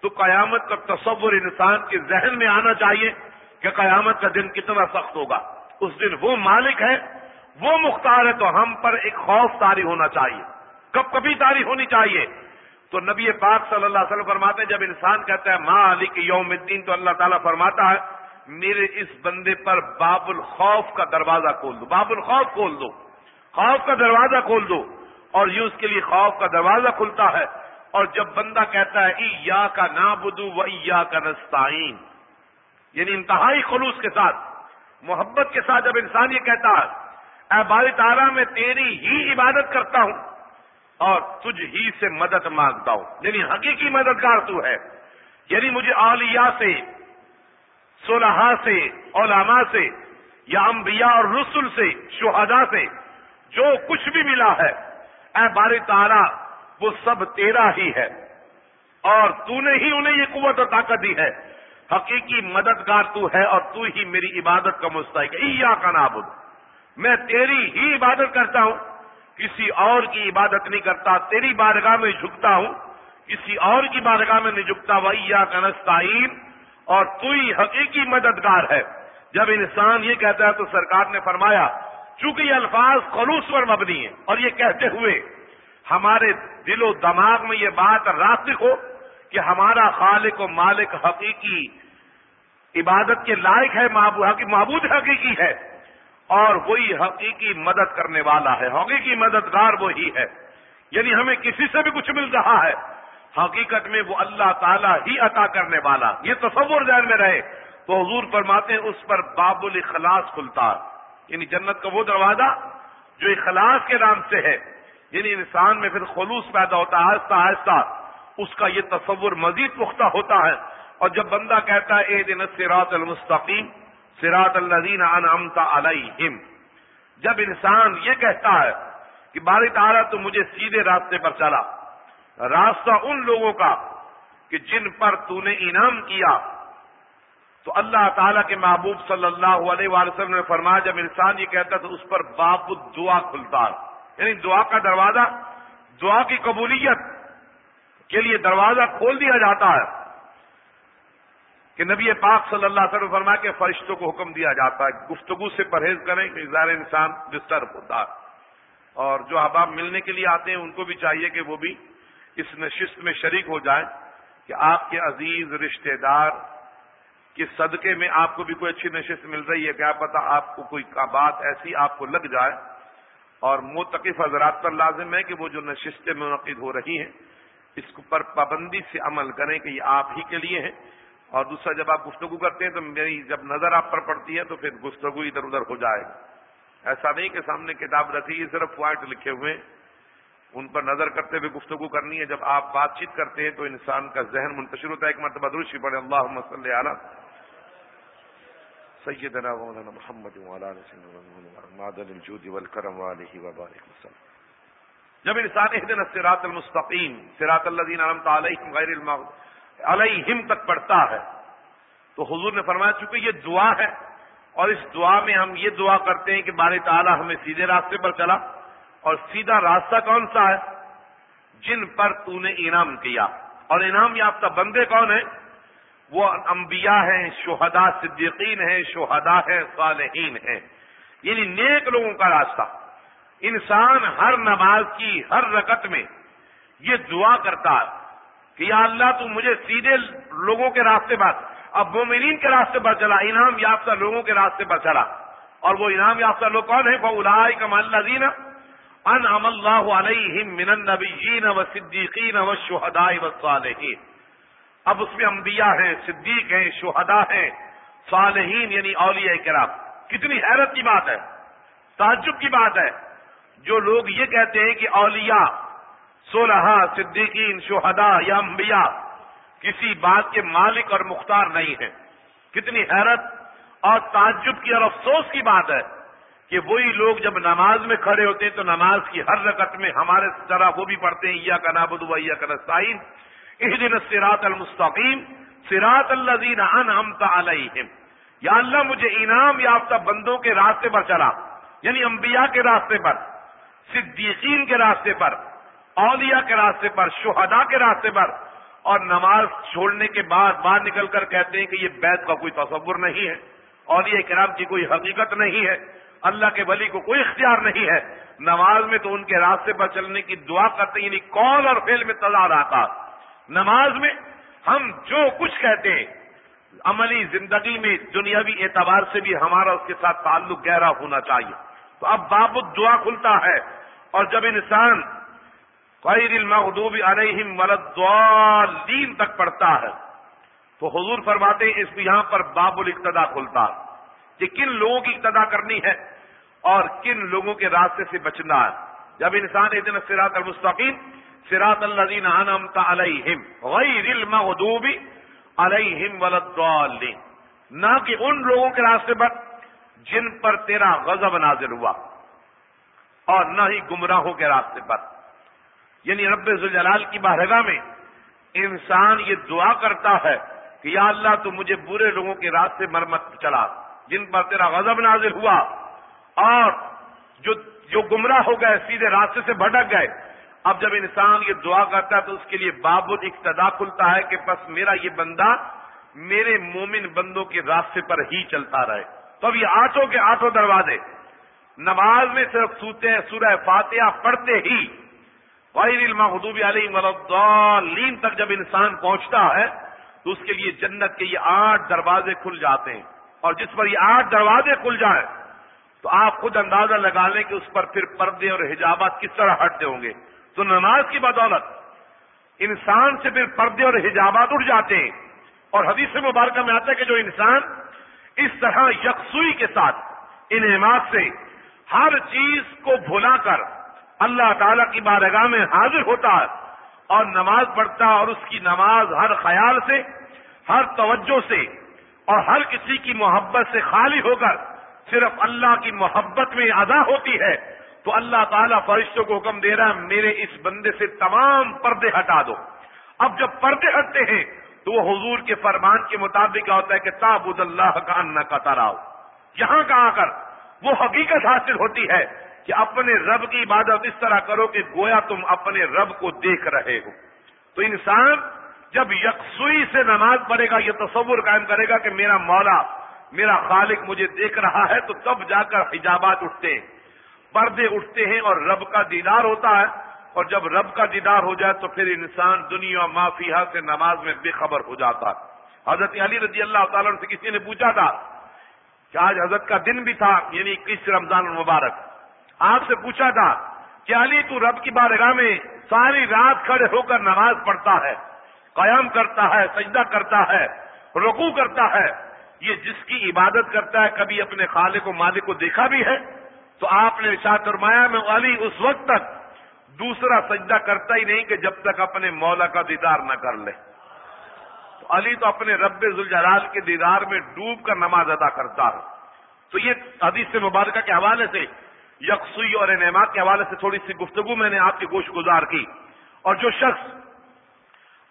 تو قیامت کا تصور انسان کے ذہن میں آنا چاہیے کہ قیامت کا دن کتنا سخت ہوگا۔ اس دن وہ مالک ہے، وہ مختار ہے تو ہم پر ایک خوف تاری ہونا چاہیے۔ کب کبھی تاری ہونی چاہیے۔ تو نبی پاک صلی اللہ علیہ وسلم فرماتے ہیں، جب انسان کہتا ہے ماں علی کی یوم الدین، تو اللہ تعالیٰ فرماتا ہے، میرے اس بندے پر باب الخوف کا دروازہ کھول دو، باب الخوف کھول دو، خوف کا دروازہ کھول دو، اور یہ اس کے لیے خوف کا دروازہ کھلتا ہے۔ اور جب بندہ کہتا ہے ای یا کا نا بدو و یا کا نستعین یعنی انتہائی خلوص کے ساتھ، محبت کے ساتھ جب انسان یہ کہتا ہے، اے بال تعالیٰ میں تیری ہی عبادت کرتا ہوں اور تجھ ہی سے مدد مانگتا ہوں۔ یعنی حقیقی مددگار تو ہے۔ یعنی مجھے اولیاء سے، صلحاء سے، علماء سے، یا انبیاء اور رسل سے، شہداء سے جو کچھ بھی ملا ہے، اے بار تارا وہ سب تیرا ہی ہے۔ اور تو نے ہی انہیں یہ قوت و طاقت دی ہے۔ حقیقی مددگار تو ہے اور تو ہی میری عبادت کا مستحق ہے۔ کا نابود میں تیری ہی عبادت کرتا ہوں۔ کسی اور کی عبادت نہیں کرتا، تیری بارگاہ میں جھکتا ہوں، کسی اور کی بارگاہ میں نہیں جھکتا ویا کنستعین اور تو ہی حقیقی مددگار ہے۔ جب انسان یہ کہتا ہے تو سرکار نے فرمایا، چونکہ یہ الفاظ خلوص پر مبنی ہیں، اور یہ کہتے ہوئے، ہمارے دل و دماغ میں یہ بات راسک ہو کہ ہمارا خالق و مالک حقیقی عبادت کے لائق ہے معبود حقیقی ہے۔ اور وہی حقیقی مدد کرنے والا ہے۔ حقیقی مددگار وہی ہے۔ یعنی ہمیں کسی سے بھی کچھ مل رہا ہے۔ حقیقت میں وہ اللہ تعالیٰ ہی عطا کرنے والا۔ یہ تصور ذہن میں رہے۔ تو حضور فرماتے ہیں، اس پر باب الاخلاص کھلتا۔ یعنی جنت کا وہ دروازہ جو اخلاص کے نام سے ہے۔ یعنی انسان میں پھر خلوص پیدا ہوتا ہے آہستہ آہستہ اس کا یہ تصور مزید پختہ ہوتا ہے۔ اور جب بندہ کہتا ہے اے دن سراط المستقیم سراط الذین انعمت علیہم۔ جب انسان یہ کہتا ہے کہ باری تعالیٰ تو مجھے سیدھے راستے پر چلا، راستہ ان لوگوں کا کہ جن پر تو نے انعام کیا۔ تو اللہ تعالیٰ کے محبوب صلی اللہ علیہ وسلم نے فرمایا، جب انسان یہ کہتا تو اس پر باپ دعا کھلتا یعنی دعا کا دروازہ، دعا کی قبولیت کے لیے دروازہ کھول دیا جاتا ہے۔ کہ نبی پاک صلی اللہ علیہ وسلم فرما کے فرشتوں کو حکم دیا جاتا ہے، گفتگو سے پرہیز کریں کہ اظہار انسان ڈسٹرب ہوتا ہے۔ اور جو احباب ملنے کے لیے آتے ہیں، ان کو بھی چاہیے کہ وہ بھی اس نشست میں شریک ہو جائیں کہ آپ کے عزیز رشتہ دار کے صدقے میں آپ کو بھی کوئی اچھی نشست مل رہی ہے کیا پتا آپ کو کوئی بات ایسی آپ کو لگ جائے۔ اور متقف حضرات پر لازم ہے کہ وہ جو نشستیں منعقد ہو رہی ہیں، اس پر پابندی سے عمل کریں کہ یہ آپ ہی کے لیے ہیں۔ اور دوسرا جب آپ گفتگو کرتے ہیں تو میری جب نظر آپ پر پڑتی ہے تو پھر گفتگو ادھر ادھر ہو جائے گا۔ ایسا نہیں کہ سامنے کتاب رکھی ہے، صرف پوائنٹ لکھے ہوئے ان پر نظر کرتے ہوئے گفتگو کرنی ہے۔ جب آپ بات چیت کرتے ہیں تو انسان کا ذہن منتشر ہوتا ہے۔ ایک مرتبہ دروشی پڑے اللہ مسل اعلیٰ سید محمد جب انسان دن سراط المستقیم سراط اللہ علیہ غیر علیہم تک پڑھتا ہے۔ تو حضور نے فرمایا، چونکہ یہ دعا ہے، اور اس دعا میں ہم یہ دعا کرتے ہیں کہ بار تعالیٰ ہمیں سیدھے راستے پر چلا، اور سیدھا راستہ کون سا ہے؟ جن پر تو نے انعام کیا۔ اور انعام یافتہ بندے کون ہیں؟ وہ انبیاء ہیں، شہداء صدیقین ہیں، شہداء ہیں، صالحین ہیں۔ یعنی نیک لوگوں کا راستہ۔ انسان ہر نماز کی، ہر رکت میں یہ دعا کرتا ہے۔ کہ یا اللہ تو مجھے سیدھے لوگوں کے راستے پر، اب مومنین کے راستے پر چلا، انعام یافتہ لوگوں کے راستے پر چلا۔ اور وہ انعام یافتہ لوگ کون ہیں؟ وہ کم اللہ دین ان ام اللہ علیہ من النبیین و صدیقین و شہداء و صالحین۔ اب اس میں انبیاء ہیں، صدیق ہیں، شہداء ہیں، صالحین یعنی اولیاء کرام۔ کتنی حیرت کی بات ہے، تعجب کی بات ہے۔ جو لوگ یہ کہتے ہیں کہ اولیاء سولہ صدیقین، شہداء یا انبیاء، کسی بات کے مالک اور مختار نہیں ہے کتنی حیرت اور تعجب کی اور افسوس کی بات ہے کہ وہی لوگ جب نماز میں کھڑے ہوتے ہیں تو نماز کی ہر رکعت میں ہمارے طرح وہ بھی پڑھتے ہیں یا کا نابود یا کا نستعین اس دن سراط المستقیم سراط اللہ انعمت علیہم۔ یا اللہ، مجھے انعام یافتہ بندوں کے راستے پر چلا یعنی انبیاء کے راستے پر، صدیقین کے راستے پر۔ اولیاء کے راستے پر، شہداء کے راستے پر۔ اور نماز چھوڑنے کے بعد، باہر نکل کر کہتے ہیں کہ یہ بیت کا کوئی تصور نہیں ہے۔ اولیاء کرام کی کوئی حقیقت نہیں ہے۔ اللہ کے ولی کو کوئی اختیار نہیں ہے۔ نماز میں تو ان کے راستے پر چلنے کی دعا کرتے یعنی کون اور فیل میں تضاد آتا نماز میں ہم جو کچھ کہتے ہیں، عملی زندگی میں دنیاوی اعتبار سے بھی ہمارا اس کے ساتھ تعلق گہرا ہونا چاہیے۔ تو اب باب دعا کھلتا ہے۔ اور جب انسان قیر المغضوب علیہم ولدین تک پڑھتا ہے۔ تو حضور فرماتے ہیں اس یہاں پر باب الاقتدا کھلتا کہ کن لوگوں کی اقتدا کرنی ہے اور کن لوگوں کے راستے سے بچنا ہے۔ جب انسان دن سراط المستقیم سراط اللہ انعمت علیہم، غیر المغضوب علیہم ولدین نہ کہ ان لوگوں کے راستے پر جن پر تیرا غضب نازل ہوا اور نہ ہی گمراہوں کے راستے پر۔ یعنی رب ذوالجلال کی بارگاہ میں انسان یہ دعا کرتا ہے کہ یا اللہ تو مجھے برے لوگوں کے راستے مرمت چلا، جن پر تیرا غضب نازل ہوا۔ اور جو جو گمراہ ہو گئے، سیدھے راستے سے بھٹک گئے۔ اب جب انسان یہ دعا کرتا ہے تو اس کے لیے بابود اقتدا کھلتا ہے کہ بس میرا یہ بندہ میرے مومن بندوں کے راستے پر ہی چلتا رہے۔ تو اب یہ آٹھوں کے آٹھوں دروازے نماز میں صرف سوتے ہیں، سورہ فاتحہ پڑھتے ہی غیر المحدوب علیہ ملین تک جب انسان پہنچتا ہے تو اس کے لیے جنت کے یہ آٹھ دروازے کھل جاتے ہیں اور جس پر یہ آٹھ دروازے کھل جائیں تو آپ خود اندازہ لگا لیں کہ اس پر پھر پردے اور حجابات کس طرح ہٹتے ہوں گے۔ تو نماز کی بدولت، انسان سے پھر پردے اور حجابات اٹھ جاتے ہیں۔ اور حدیث مبارکہ میں آتا ہے کہ جو انسان اس طرح یکسوئی کے ساتھ ان سے ہر چیز کو بھلا کر اللہ تعالی کی بارگاہ میں حاضر ہوتا ہے اور نماز پڑھتا اور اس کی نماز ہر خیال سے، ہر توجہ سے اور ہر کسی کی محبت سے خالی ہو کر صرف اللہ کی محبت میں ادا ہوتی ہے، تو اللہ تعالیٰ فرشتوں کو حکم دے رہا ہے، میرے اس بندے سے تمام پردے ہٹا دو۔ اب جب پردے ہٹتے ہیں، تو وہ حضور کے فرمان کے مطابق کیا ہوتا ہے کہ تابود اللہ کا ان کا تراؤ۔ یہاں کا آ کر، وہ حقیقت حاصل ہوتی ہے کہ اپنے رب کی عبادت اس طرح کرو کہ گویا تم اپنے رب کو دیکھ رہے ہو۔ تو انسان جب یکسوئی سے نماز پڑھے گا، یہ تصور قائم کرے گا کہ میرا مولا، میرا خالق مجھے دیکھ رہا ہے، تو تب جا کر حجابات اٹھتے ہیں۔ پردے اٹھتے ہیں اور رب کا دیدار ہوتا ہے۔ اور جب رب کا دیدار ہو جائے تو پھر انسان دنیا مافیا سے نماز میں بے خبر ہو جاتا ہے۔ حضرت علی رضی اللہ تعالیٰ سے کسی نے پوچھا تھا کہ آج حضرت کا دن بھی تھا یعنی اکیس رمضان المبارک؟ آپ سے پوچھا تھا کہ علی، تو رب کی بارگاہ میں ساری رات کھڑے ہو کر نماز پڑھتا ہے، قیام کرتا ہے، سجدہ کرتا ہے رکو کرتا ہے۔ یہ جس کی عبادت کرتا ہے، کبھی اپنے خالق و مالک کو دیکھا بھی ہے۔ تو آپ نے ارشاد فرمایا، میں علی اس وقت تک دوسرا سجدہ کرتا ہی نہیں کہ جب تک اپنے مولا کا دیدار نہ کر لے۔ تو علی تو اپنے رب ذوالجلال کے دیدار میں ڈوب کر نماز ادا کرتا ہے۔ تو یہ حدیث مبارکہ کے حوالے سے یکسوئی اور انعامات کے حوالے سے تھوڑی سی گفتگو میں نے آپ کی گوشت گزار کی۔ اور جو شخص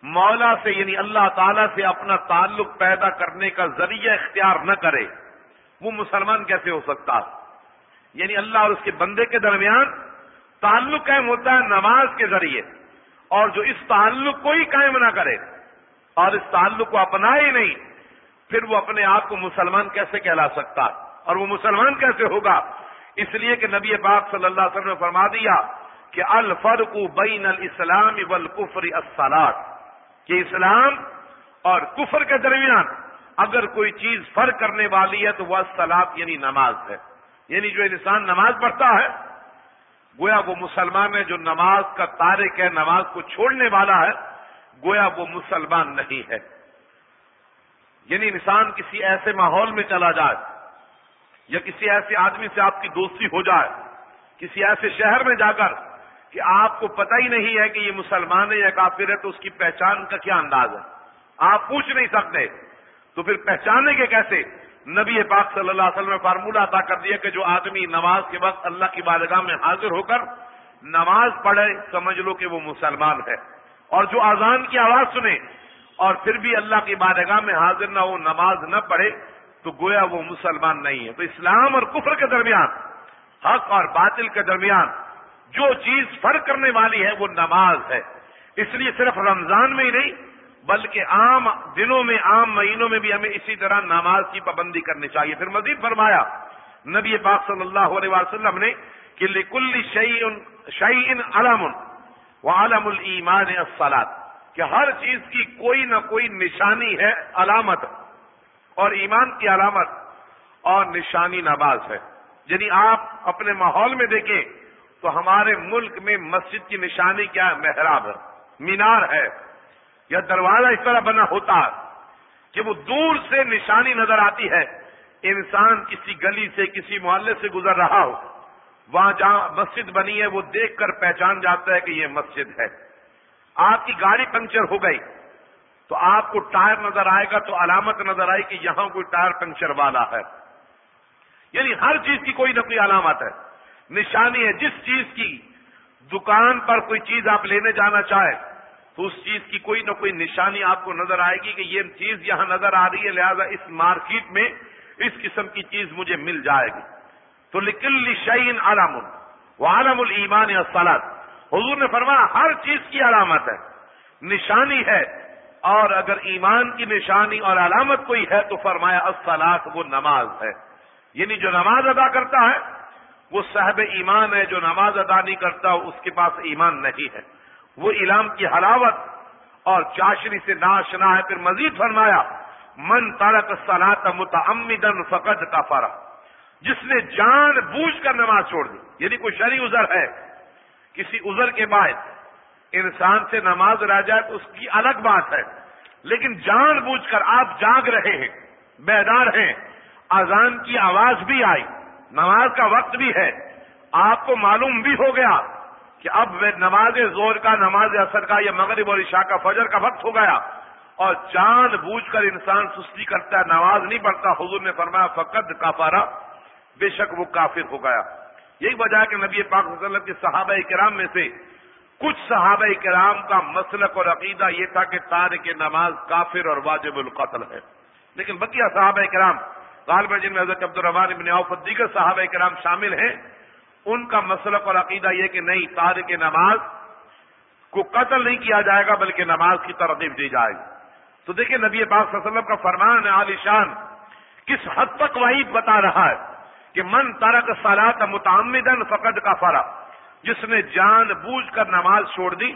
مولا سے یعنی اللہ تعالی سے اپنا تعلق پیدا کرنے کا ذریعہ اختیار نہ کرے، وہ مسلمان کیسے ہو سکتا؟ یعنی اللہ اور اس کے بندے کے درمیان تعلق قائم ہوتا ہے نماز کے ذریعے، اور جو اس تعلق کو ہی قائم نہ کرے اور اس تعلق کو اپنا ہی نہیں، پھر وہ اپنے آپ کو مسلمان کیسے کہلا سکتا؟ اور وہ مسلمان کیسے ہوگا؟ اس لیے کہ نبی پاک صلی اللہ علیہ وسلم نے فرما دیا کہ الفرق بین الاسلام والکفر الصلاۃ کہ اسلام اور کفر کے درمیان اگر کوئی چیز فرق کرنے والی ہے تو وہ سلاد یعنی نماز ہے۔ یعنی جو انسان نماز پڑھتا ہے، گویا وہ مسلمان ہے جو نماز کا تارک ہے، نماز کو چھوڑنے والا ہے، گویا وہ مسلمان نہیں ہے۔ یعنی انسان کسی ایسے ماحول میں چلا جائے یا کسی ایسے آدمی سے آپ کی دوستی ہو جائے، کسی ایسے شہر میں جا کر کہ آپ کو پتہ ہی نہیں ہے کہ یہ مسلمان ہے یا کافر ہے تو اس کی پہچان کا کیا انداز ہے؟ آپ پوچھ نہیں سکتے۔ تو پھر پہچاننے کے کیسے؟ نبی پاک صلی اللہ علیہ وسلم نے فارمولہ عطا کر دیا کہ جو آدمی نماز کے وقت اللہ کی بارگاہ میں حاضر ہو کر نماز پڑھے، سمجھ لو کہ وہ مسلمان ہے۔ اور جو اذان کی آواز سنے اور پھر بھی اللہ کی بارگاہ میں حاضر نہ ہو، نماز نہ پڑھے تو گویا وہ مسلمان نہیں ہے۔ تو اسلام اور کفر کے درمیان، حق اور باطل کے درمیان جو چیز فرق کرنے والی ہے، وہ نماز ہے۔ اس لیے صرف رمضان میں ہی نہیں، بلکہ عام دنوں میں، عام مہینوں میں بھی ہمیں اسی طرح نماز کی پابندی کرنی چاہیے۔ پھر مزید فرمایا، نبی پاک صلی اللہ علیہ وسلم نے کہ لکل شعین علام و عالم المان السلاد کہ ہر چیز کی کوئی نہ کوئی نشانی ہے، علامت۔ اور ایمان کی علامت اور نشانی نماز ہے۔ یعنی آپ اپنے ماحول میں دیکھیں تو ہمارے ملک میں مسجد کی نشانی کیا ہے؟ محراب ہے، مینار ہے۔ یا دروازہ اس طرح بنا ہوتا ہے کہ وہ دور سے نشانی نظر آتی ہے۔ انسان کسی گلی سے، کسی محلے سے گزر رہا ہو، وہاں جہاں مسجد بنی ہے، وہ دیکھ کر پہچان جاتا ہے کہ یہ مسجد ہے۔ آپ کی گاڑی پنکچر ہو گئی۔ تو آپ کو ٹائر نظر آئے گا تو علامت نظر آئی کہ یہاں کوئی ٹائر پنکچر والا ہے۔ یعنی ہر چیز کی کوئی نہ کوئی علامت ہے۔ نشانی ہے۔ جس چیز کی دکان پر کوئی چیز آپ لینے جانا چاہیں، تو اس چیز کی کوئی نہ کوئی نشانی آپ کو نظر آئے گی کہ یہ چیز یہاں نظر آ رہی ہے، لہذا اس مارکیٹ میں اس قسم کی چیز مجھے مل جائے گی۔ تو لکل شعین علام وہ عالم المان السلاد حضور نے فرمایا، ہر چیز کی علامت ہے۔ نشانی ہے۔ اور اگر ایمان کی نشانی اور علامت کوئی ہے تو فرمایا السلاد وہ نماز ہے۔ یعنی جو نماز ادا کرتا ہے، وہ صاحب ایمان ہے، جو نماز ادا نہیں کرتا، اس کے پاس ایمان نہیں ہے۔ وہ علام کی حلاوت اور چاشنی سے ناشنا ہے۔ پھر مزید فرمایا، من تارک سلاد متعمدن فقد کا فرا جس نے جان بوجھ کر نماز چھوڑ دی یعنی کوئی شری ازر ہے، کسی ازر کے بعد انسان سے نماز رہ جائے تو اس کی الگ بات ہے۔ لیکن جان بوجھ کر آپ جاگ رہے ہیں، بیدار ہیں۔ اذان کی آواز بھی آئی، نماز کا وقت بھی ہے۔ آپ کو معلوم بھی ہو گیا کہ اب نماز زور کا، نماز اثر کا یا مغرب اور عشاء کا فجر کا وقت ہو گیا۔ اور جان بوجھ کر انسان سستی کرتا ہے، نماز نہیں پڑھتا۔ حضور نے فرمایا فقط کافارا بے شک وہ کافر ہو گیا۔ یہی وجہ کہ نبی پاک صلی اللہ علیہ وسلم کے صحابہ کرام میں سے کچھ صحابہ کرام کا مسلک اور عقیدہ یہ تھا کہ تارک نماز کافر اور واجب القتل ہے۔ لیکن بقیہ صحابہ کرام، غالب جن میں حضرت عبد الرحمان ابن عوف دیگر صحابہ کرام شامل ہیں، ان کا مسلک اور عقیدہ یہ کہ نہیں، تارک نماز کو قتل نہیں کیا جائے گا، بلکہ نماز کی ترغیب دی جائے گی۔ تو دیکھیں نبی پاک صلی اللہ علیہ وسلم کا فرمان عالی شان کس حد تک وحید بتا رہا ہے کہ من ترک سالات متعمدن فقد کا فرا جس نے جان بوجھ کر نماز چھوڑ دی،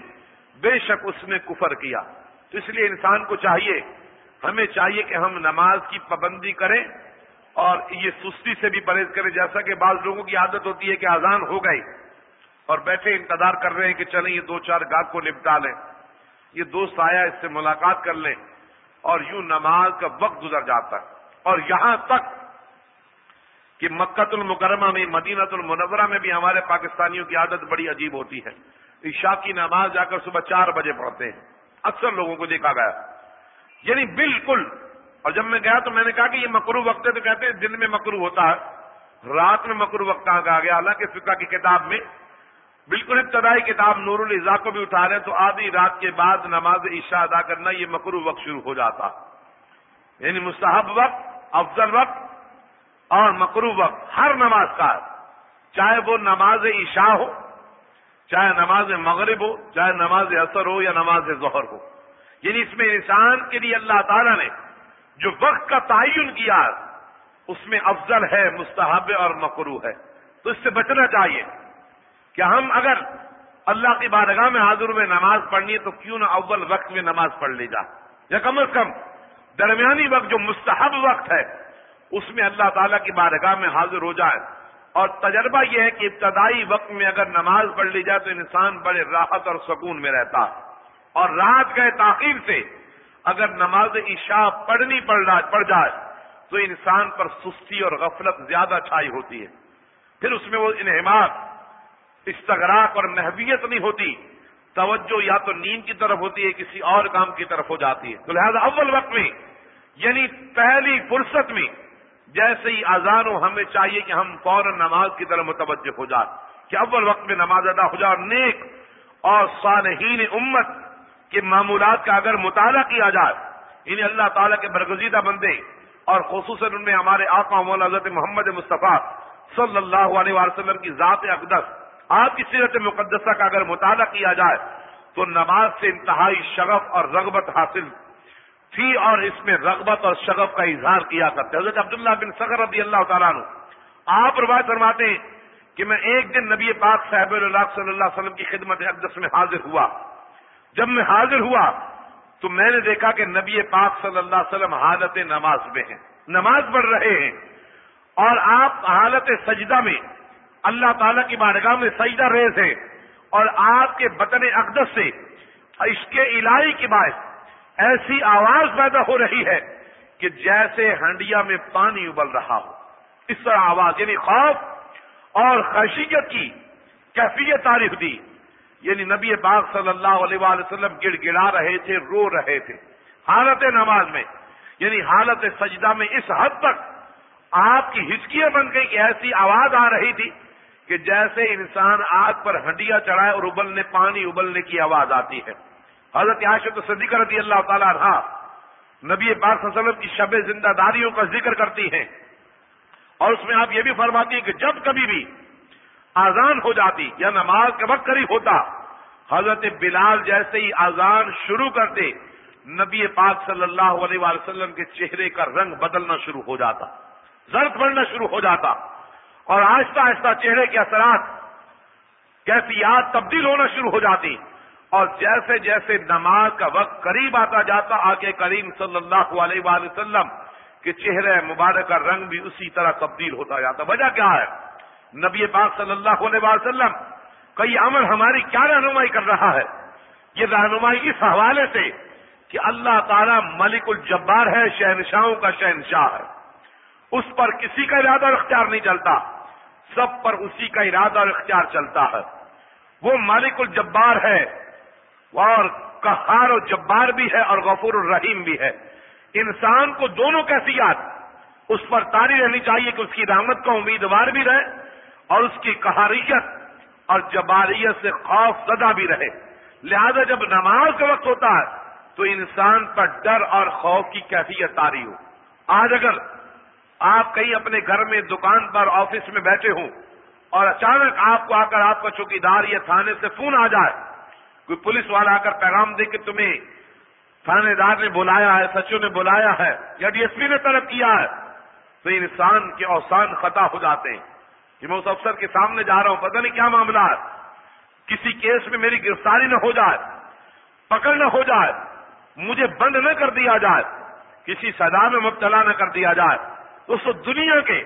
بے شک اس نے کفر کیا۔ تو اس لیے انسان کو چاہیے، ہمیں چاہیے کہ ہم نماز کی پابندی کریں اور یہ سستی سے بھی پرہیز کریں، جیسا کہ بعض لوگوں کی عادت ہوتی ہے کہ آزان ہو گئی اور بیٹھے انتظار کر رہے ہیں کہ چلیں یہ دو چار گاہک کو نپٹا لیں۔ یہ دوست آیا اس سے ملاقات کر لیں اور یوں نماز کا وقت گزر جاتا ہے۔ اور یہاں تک کہ مکت المکرمہ میں، مدینہ المنورہ میں بھی ہمارے پاکستانیوں کی عادت بڑی عجیب ہوتی ہے۔ عشاء کی نماز جا کر صبح چار بجے پڑھتے ہیں۔ اکثر لوگوں کو دیکھا گیا۔ یعنی بالکل۔ اور جب میں گیا تو میں نے کہا کہ یہ مکرو وقت ہے تو کہتے ہیں دن میں مکرو ہوتا ہے۔ رات میں مکرو وقت کہاں کہا گیا؟ حالانکہ فقہ کی کتاب میں بالکل ابتدائی کتاب نور الزا کو بھی اٹھا رہے ہیں تو آدھی رات کے بعد نماز عشاء ادا کرنا یہ مکرو وقت شروع ہو جاتا۔ یعنی مستحب وقت، افضل وقت اور مکرو وقت، ہر نماز کا چاہے وہ نماز عشاء ہو، چاہے نماز مغرب ہو، چاہے نماز اثر ہو یا نماز ظہر ہو۔ یعنی اس میں انسان کے لیے اللہ تعالیٰ نے جو وقت کا تعین کیا، اس میں افضل ہے، مستحب اور مکرو ہے۔ تو اس سے بچنا چاہیے کہ ہم اگر اللہ کی بارگاہ میں حاضر میں نماز پڑھنی ہے تو کیوں نہ اول وقت میں نماز پڑھ لی جائے۔ یا کم از کم درمیانی وقت جو مستحب وقت ہے اس میں اللہ تعالیٰ کی بارگاہ میں حاضر ہو جائے۔ اور تجربہ یہ ہے کہ ابتدائی وقت میں اگر نماز پڑھ لی جائے تو انسان بڑے راحت اور سکون میں رہتا۔ ہے اور رات گئے تاخیر سے اگر نماز عشاء پڑھنی پڑ جائے تو انسان پر سستی اور غفلت زیادہ چھائی ہوتی ہے۔ پھر اس میں وہ انہمات استغراق اور محبیت نہیں ہوتی۔ توجہ یا تو نیند کی طرف ہوتی ہے کسی اور کام کی طرف ہو جاتی ہے۔ تو لہذا اول وقت میں یعنی پہلی فرصت میں جیسے ہی آزان ہو، ہمیں چاہیے کہ ہم فوراً نماز کی طرف متوجہ ہو جائے کہ اول وقت میں نماز ادا ہو جائے اور نیک اور صالحین امت کہ معمولات کا اگر مطالعہ کیا جائے انہیں اللہ تعالیٰ کے برگزیدہ بندے اور خصوصاً ان میں ہمارے آقا مولا حضرت محمد مصطفیٰ صلی اللہ علیہ وسلم کی ذات اقدس، آپ کی سیرت مقدسہ کا اگر مطالعہ کیا جائے، تو نماز سے انتہائی شغف اور رغبت حاصل تھی اور اس میں رغبت اور شغف کا اظہار کیا کرتے حضرت عبداللہ بن سغر رضی اللہ تعالیٰ عنہ، آپ روایت فرماتے ہیں کہ میں ایک دن نبی پاک صاحب اللہ صلی اللہ علیہ وسلم کی خدمت اقدس میں حاضر ہوا۔ جب میں حاضر ہوا تو میں نے دیکھا کہ نبی پاک صلی اللہ علیہ وسلم حالت نماز میں ہیں۔ نماز پڑھ رہے ہیں۔ اور آپ حالت سجدہ میں اللہ تعالی کی بارگاہ میں سجدہ ریز ہیں۔ اور آپ کے بطن اقدس سے اس کے الہی کے باعث ایسی آواز پیدا ہو رہی ہے کہ جیسے ہنڈیا میں پانی ابل رہا ہو۔ اس طرح آواز یعنی خوف اور خشیت کی کیفیت تعریف دی۔ یعنی نبی پاک صلی اللہ علیہ وسلم گڑ گڑا رہے تھے، رو رہے تھے۔ حالت نماز میں یعنی حالت سجدہ میں اس حد تک آپ کی ہچکیاں بن گئی کہ ایسی آواز آ رہی تھی کہ جیسے انسان آگ پر ہنڈیا چڑھائے اور ابلنے، پانی ابلنے کی آواز آتی ہے۔ حضرت عاشق صدیقہ رضی اللہ تعالیٰ رہا نبی پاک صلی اللہ علیہ وسلم کی شب زندہ داریوں کا ذکر کرتی ہیں۔ اور اس میں آپ یہ بھی فرماتی ہیں کہ جب کبھی بھی آزان ہو جاتی یا نماز کا وقت قریب ہوتا، حضرت بلال جیسے ہی آزان شروع کرتے، نبی پاک صلی اللہ علیہ وسلم کے چہرے کا رنگ بدلنا شروع ہو جاتا، زرد بڑھنا شروع ہو جاتا۔ اور آہستہ آہستہ چہرے کے اثرات، کیفیات تبدیل ہونا شروع ہو جاتی۔ اور جیسے جیسے نماز کا وقت قریب آتا جاتا، آگے کریم صلی اللہ علیہ وآلہ وسلم کے چہرے مبارک کا رنگ بھی اسی طرح تبدیل ہوتا جاتا۔ وجہ کیا ہے؟ نبی پاک صلی اللہ علیہ وآلہ وسلم کئی عمل ہماری کیا رہنمائی کر رہا ہے؟ یہ رہنمائی اس حوالے سے کہ اللہ تعالیٰ ملک الجبار ہے، شہنشاہوں کا شہنشاہ ہے۔ اس پر کسی کا ارادہ اور اختیار نہیں چلتا۔ سب پر اسی کا ارادہ اور اختیار چلتا ہے۔ وہ مالک الجبار ہے۔ اور کہار و جبار بھی ہے اور غفور الرحیم بھی ہے۔ انسان کو دونوں کیفیات اس پر تاری رہنی چاہیے کہ اس کی رحمت کا امیدوار بھی رہے اور اس کی کہاریت اور جباریت سے خوف زدہ بھی رہے۔ لہذا جب نماز کا وقت ہوتا ہے تو انسان پر ڈر اور خوف کی کیفیت تاری ہو۔ آج اگر آپ کہیں اپنے گھر میں دکان پر آفس میں بیٹھے ہوں اور اچانک آپ کو آ کر آپ کا چوکی دار یا تھانے سے فون آ جائے کوئی پولیس والا آ کر پیغام دے کہ تمہیں تھانے دار نے بلایا ہے سچو نے بلایا ہے، یا ڈی ایس پی نے طلب کیا ہے، تو انسان کے اوسان خطا ہو جاتے ہیں۔ کہ میں اس افسر کے سامنے جا رہا ہوں، پتہ نہیں کیا معاملہ ہے۔ کسی کیس میں میری گرفتاری نہ ہو جائے، پکڑ نہ ہو جائے، مجھے بند نہ کر دیا جائے، کسی سزا میں مبتلا نہ کر دیا جائے۔ اس دنیا کے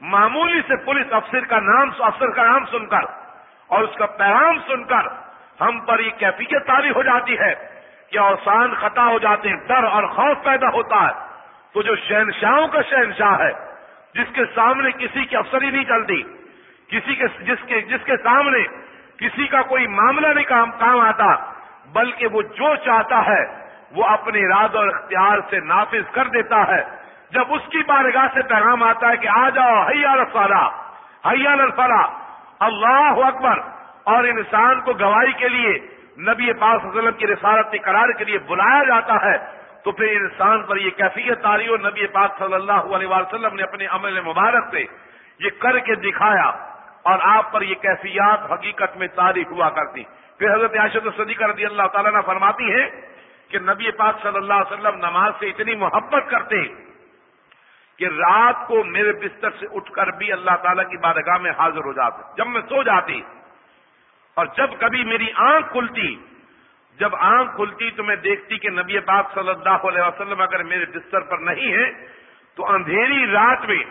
معمولی سے پولیس افسر کا نام، افسر کا نام سن کر اور اس کا پیغام سن کر ہم پر یہ کیفیت تاری ہو جاتی ہے کہ اوسان خطا ہو جاتے ہیں، ڈر اور خوف پیدا ہوتا ہے۔ تو جو شہنشاہوں کا شہنشاہ ہے، جس کے سامنے کسی کی افسری نہیں چلتی، کسی کے جس کے جس کے سامنے کسی کا کوئی معاملہ نہیں کام کام آتا، بلکہ وہ جو چاہتا ہے، وہ اپنے اراد اور اختیار سے نافذ کر دیتا ہے۔ جب اس کی بارگاہ سے پیغام آتا ہے کہ آ جاؤ، حیا الفلاح حیا الفلاح اللہ اکبر اور انسان کو گواہی کے لیے نبی پاک وسلم کی رسالت قرار کے لیے بلایا جاتا ہے، تو پھر انسان پر یہ کیفیت تاری اور نبی پاک صلی اللہ علیہ وسلم نے اپنے عمل مبارک سے یہ کر کے دکھایا اور آپ پر یہ کیفیات حقیقت میں تاریخ ہوا کرتی۔ پھر حضرت عاشد صدیقہ رضی اللہ تعالیٰ نے فرماتی ہے کہ نبی پاک صلی اللہ علیہ وسلم نماز سے اتنی محبت کرتے کہ رات کو میرے بستر سے اٹھ کر بھی اللہ تعالیٰ کی بارگاہ میں حاضر ہو جاتے، جب میں سو جاتی۔ اور جب کبھی میری آنکھ کھلتی، جب آنکھ کھلتی تو میں دیکھتی کہ نبی پاک صلی اللہ علیہ وسلم اگر میرے بستر پر نہیں ہے تو اندھیری رات میں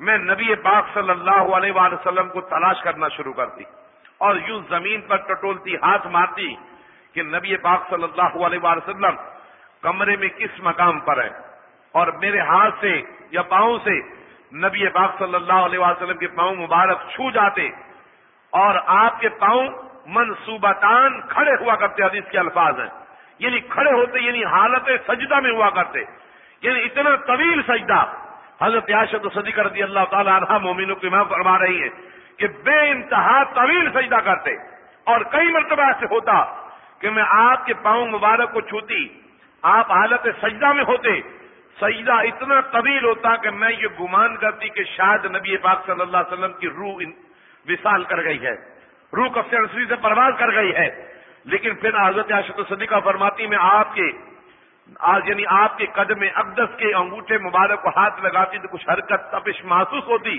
میں نبی پاک صلی اللہ علیہ وسلم کو تلاش کرنا شروع کرتی اور یوں زمین پر ٹٹولتی، ہاتھ مارتی کہ نبی پاک صلی اللہ علیہ وسلم کمرے میں کس مقام پر ہے؟ اور میرے ہاتھ سے یا پاؤں سے نبی پاک صلی اللہ علیہ وسلم کے پاؤں مبارک چھو جاتے اور آپ کے پاؤں منصوبتان کھڑے ہوا کرتے حدیث کے الفاظ ہیں۔ یعنی کھڑے ہوتے یعنی حالت سجدہ میں ہوا کرتے۔ یعنی اتنا طویل سجدہ۔ حضرت یاشد صدیق رضی اللہ تعالی عنہ مومنوں کی میں فرما رہی ہے کہ بے انتہا طویل سجدہ کرتے۔ اور کئی مرتبہ ایسے ہوتا کہ میں آپ کے پاؤں مبارک کو چھوتی، آپ حالت سجدہ میں ہوتے۔ سجدہ اتنا طویل ہوتا کہ میں یہ گمان کرتی کہ شاید نبی پاک صلی اللہ علیہ وسلم کی روح وصال کر گئی ہے۔ روح کب سے پرواز کر گئی ہے۔ لیکن پھر حضرت عاشق صدیقہ فرماتی میں آپ کے آج یعنی آپ کے قدم اقدس کے انگوٹھے مبارک کو ہاتھ لگاتی تو کچھ حرکت تپش محسوس ہوتی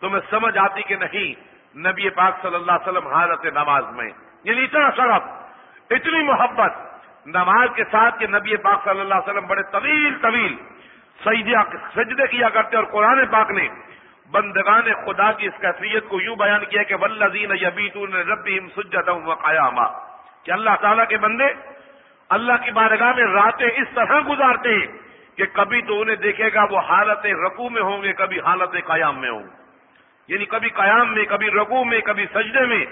تو میں سمجھ آتی کہ نہیں، نبی پاک صلی اللہ علیہ وسلم حالت نماز میں۔ یعنی اتنا شرف، اتنی محبت۔ نماز کے ساتھ کہ نبی پاک صلی اللہ علیہ وسلم بڑے طویل طویل سجدے کیا کرتے اور قرآن پاک نے بندگان خدا کی اس کیفیت کو یوں بیان کیا کہ ولزین یبیتون ربیم سجدم و قیاما۔ کہ اللہ تعالیٰ کے بندے اللہ کی بارگاہ میں راتیں اس طرح گزارتے ہیں کہ کبھی تو انہیں دیکھے گا وہ حالت رقو میں ہوں گے، کبھی حالت قیام میں ہوں۔ گے یعنی کبھی قیام میں، کبھی رقو میں، کبھی سجدے میں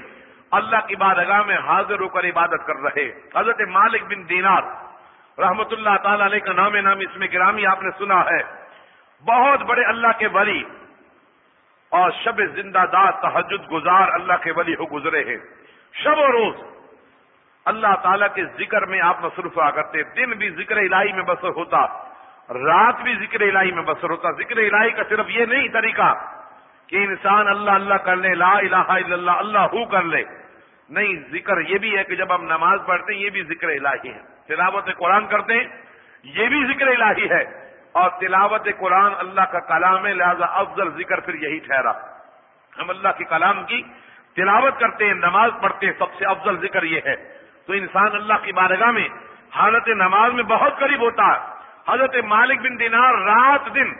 اللہ کی بارگاہ میں حاضر ہو کر عبادت کر رہے۔ حضرت مالک بن دینار رحمت اللہ تعالی علیہ کا نام نام اس میں گرامی آپ نے سنا ہے۔ بہت بڑے اللہ کے ولی اور شب زندہ دار تحجد گزار اللہ کے ولی ہو گزرے ہیں۔ شب و روز اللہ تعالیٰ کے ذکر میں آپ مصروف ہوا کرتے دن بھی ذکر الہی میں بسر ہوتا، رات بھی ذکر الہی میں بسر ہوتا۔ ذکر الہی کا صرف یہ نہیں طریقہ کہ انسان اللہ اللہ کر لے، لا الہ الا اللہ اللہ ہو کر لے۔ نہیں، ذکر یہ بھی ہے کہ جب ہم نماز پڑھتے ہیں، یہ بھی ذکر الہی ہے۔ تلاوت قرآن کرتے ہیں، یہ بھی ذکر الہی ہے۔ اور تلاوت قرآن اللہ کا کلام ہے، لہذا افضل ذکر پھر یہی ٹھہرا۔ ہم اللہ کے کلام کی تلاوت کرتے ہیں، نماز پڑھتے ہیں، سب سے افضل ذکر یہ ہے۔ تو انسان اللہ کی بارگاہ میں حالت نماز میں بہت قریب ہوتا ہے۔ حضرت مالک بن دینار رات دن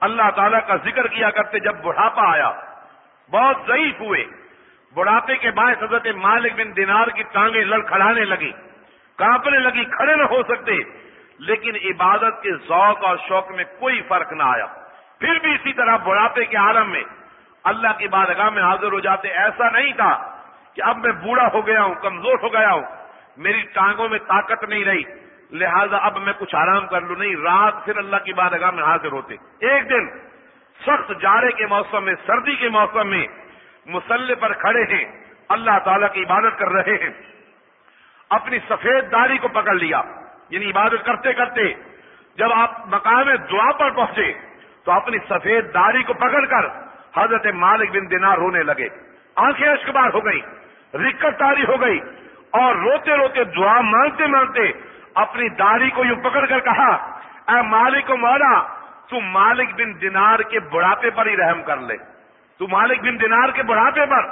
اللہ تعالیٰ کا ذکر کیا کرتے جب بڑھاپا آیا۔ بہت ضعیف ہوئے۔ بڑھاپے کے باعث حضرت مالک بن دینار کی ٹانگیں لڑکھڑانے لگی کانپنے لگی کھڑے نہ ہو سکتے۔ لیکن عبادت کے ذوق اور شوق میں کوئی فرق نہ آیا۔ پھر بھی اسی طرح بڑھاپے کے عالم میں اللہ کی بارگاہ میں حاضر ہو جاتے، ایسا نہیں تھا کہ اب میں بوڑھا ہو گیا ہوں، کمزور ہو گیا ہوں، میری ٹانگوں میں طاقت نہیں رہی، لہذا اب میں کچھ آرام کر لوں۔ نہیں، رات پھر اللہ کی بارگاہ میں حاضر ہوتے۔ ایک دن سخت جاڑے کے موسم میں، سردی کے موسم میں مسلح پر کھڑے ہیں، اللہ تعالیٰ کی عبادت کر رہے ہیں۔ اپنی سفید داری کو پکڑ لیا۔ یعنی عبادت کرتے کرتے جب آپ مقام دعا پر پہنچے تو اپنی سفید داری کو پکڑ کر حضرت مالک بن دینار رونے لگے۔ آنکھیں اشکبار ہو گئی رکت تاری ہو گئی اور روتے روتے دعا مانگتے مانگتے اپنی داڑھی کو یوں پکڑ کر کہا، اے مالک و مولا، تو مالک بن دینار کے بڑھاپے پر ہی رحم کر لے۔ تو مالک بن دینار کے بڑھاپے پر،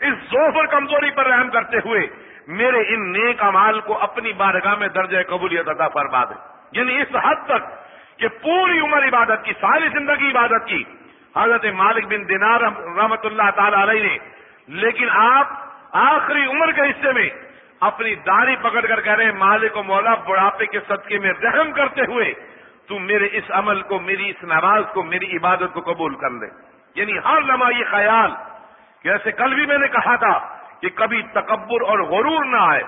اس زوف اور کمزوری پر رحم کرتے ہوئے میرے ان نیک امال کو اپنی بارگاہ میں درجہ قبولیت ادا فرما دے۔ یعنی اس حد تک کہ پوری عمر عبادت کی، ساری زندگی عبادت کی۔ حضرت مالک بن دینار رحمت اللہ تعالی علیہ نے، لیکن آپ آخری عمر کے حصے میں اپنی داڑھی پکڑ کر کہہ رہے ہیں، مالک و مولا، بڑھاپے کے صدقے میں رحم کرتے ہوئے تم میرے اس عمل کو، میری اس نماز کو، میری عبادت کو قبول کر لے۔ یعنی ہر لمحہ یہ خیال کہ ایسے کل بھی میں نے کہا تھا کہ کبھی تکبر اور غرور نہ آئے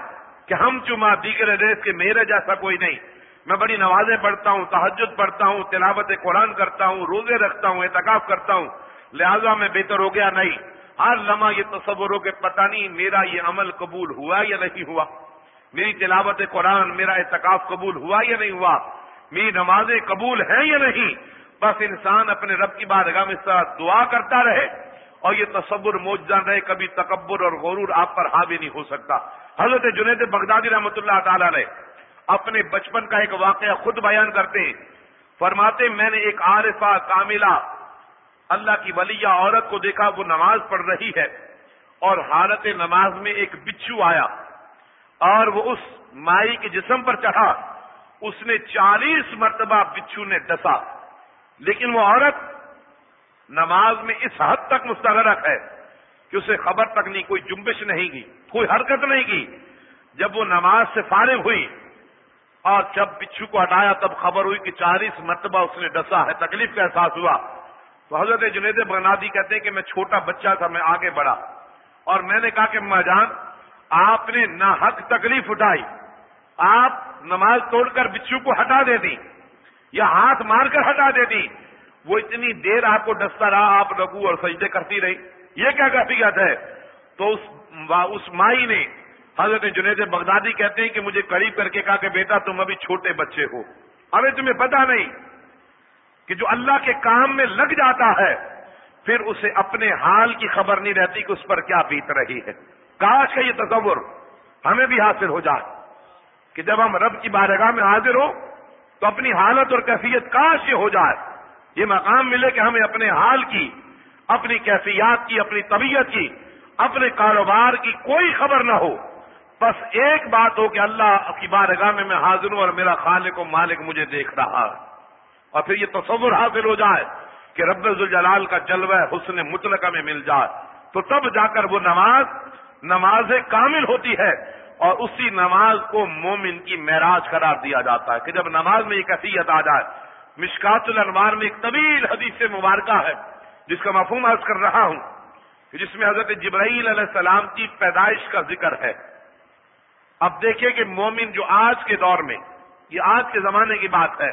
کہ ہم چما دیگر ریس کے میرے جیسا کوئی نہیں۔ میں بڑی نوازیں پڑھتا ہوں تحجد پڑھتا ہوں، تلاوت قرآن کرتا ہوں، روزے رکھتا ہوں احتکاف کرتا ہوں۔ لہذا میں بہتر ہو گیا نہیں۔ ہر لمحہ یہ تصور ہو کہ پتہ نہیں میرا یہ عمل قبول ہوا یا نہیں ہوا۔ میری تلاوت قرآن، میرا احتکاف قبول ہوا یا نہیں ہوا؟ میری نمازیں قبول ہیں یا نہیں؟ بس انسان اپنے رب کی بارگاہ میں دعا کرتا رہے۔ اور یہ تصور موجودہ رہے کبھی تکبر اور غرور آپ پر حاوی نہیں ہو سکتا۔ حضرت جنید بغدادی رحمۃ اللہ تعالی نے اپنے بچپن کا ایک واقعہ خود بیان کرتے ہیں۔ فرماتے میں نے ایک عارفہ، کاملہ، اللہ کی ولیہ عورت کو دیکھا، وہ نماز پڑھ رہی ہے اور حالت نماز میں ایک بچھو آیا اور وہ اس مائی کے جسم پر چڑھا۔ اس نے چالیس مرتبہ بچھو نے ڈسا لیکن وہ عورت نماز میں اس حد تک مستغرق ہے کہ اسے خبر تک نہیں، کوئی جنبش نہیں کی کوئی حرکت نہیں کی جب وہ نماز سے فارغ ہوئی اور جب بچھو کو ہٹایا، تب خبر ہوئی کہ چالیس مرتبہ اس نے ڈسا ہے، تکلیف کا احساس ہوا۔ تو حضرت جنید بنادی کہتے ہیں کہ میں چھوٹا بچہ تھا، میں آگے بڑھا۔ اور میں نے کہا کہ جان، آپ نے نہ حق تکلیف اٹھائی، آپ نماز توڑ کر بچھو کو ہٹا دے دی یا ہاتھ مار کر ہٹا دے دی۔ وہ اتنی دیر آپ کو ڈستا رہا، آپ رگو اور سجدے کرتی رہی۔ یہ کیا کیفیت ہے؟ تو اس اس مائی نے حضرت جنید بغدادی کہتے ہیں کہ مجھے قریب کر کے کہا کہ بیٹا تم ابھی چھوٹے بچے ہو۔ ابھی تمہیں پتا نہیں کہ جو اللہ کے کام میں لگ جاتا ہے، پھر اسے اپنے حال کی خبر نہیں رہتی کہ اس پر کیا بیت رہی ہے۔ کاش کا یہ تصور ہمیں بھی حاصل ہو جائے کہ جب ہم رب کی بارگاہ میں حاضر ہو تو اپنی حالت اور کیفیت کاش یہ ہو جائے۔ یہ مقام ملے کہ ہمیں اپنے حال کی، اپنی کیفیات کی، اپنی طبیعت کی، اپنے کاروبار کی کوئی خبر نہ ہو۔ بس ایک بات ہو کہ اللہ کی بارگاہ میں میں حاضر ہوں اور میرا خالق و مالک مجھے دیکھ رہا ہے۔ اور پھر یہ تصور حاصل ہو جائے کہ رب الجلال کا جلوہ حسن مطلقہ میں مل جائے۔ تو تب جا کر وہ نماز نماز کامل ہوتی ہے اور اسی نماز کو مومن کی معراج قرار دیا جاتا ہے کہ جب نماز میں ایک حیثیت آ جائے مشکات الانوار میں ایک طویل حدیث مبارکہ ہے، جس کا مفہوم عرض کر رہا ہوں جس میں حضرت جبرائیل علیہ السلام کی پیدائش کا ذکر ہے۔ اب دیکھیں کہ مومن جو آج کے دور میں، یہ آج کے زمانے کی بات ہے،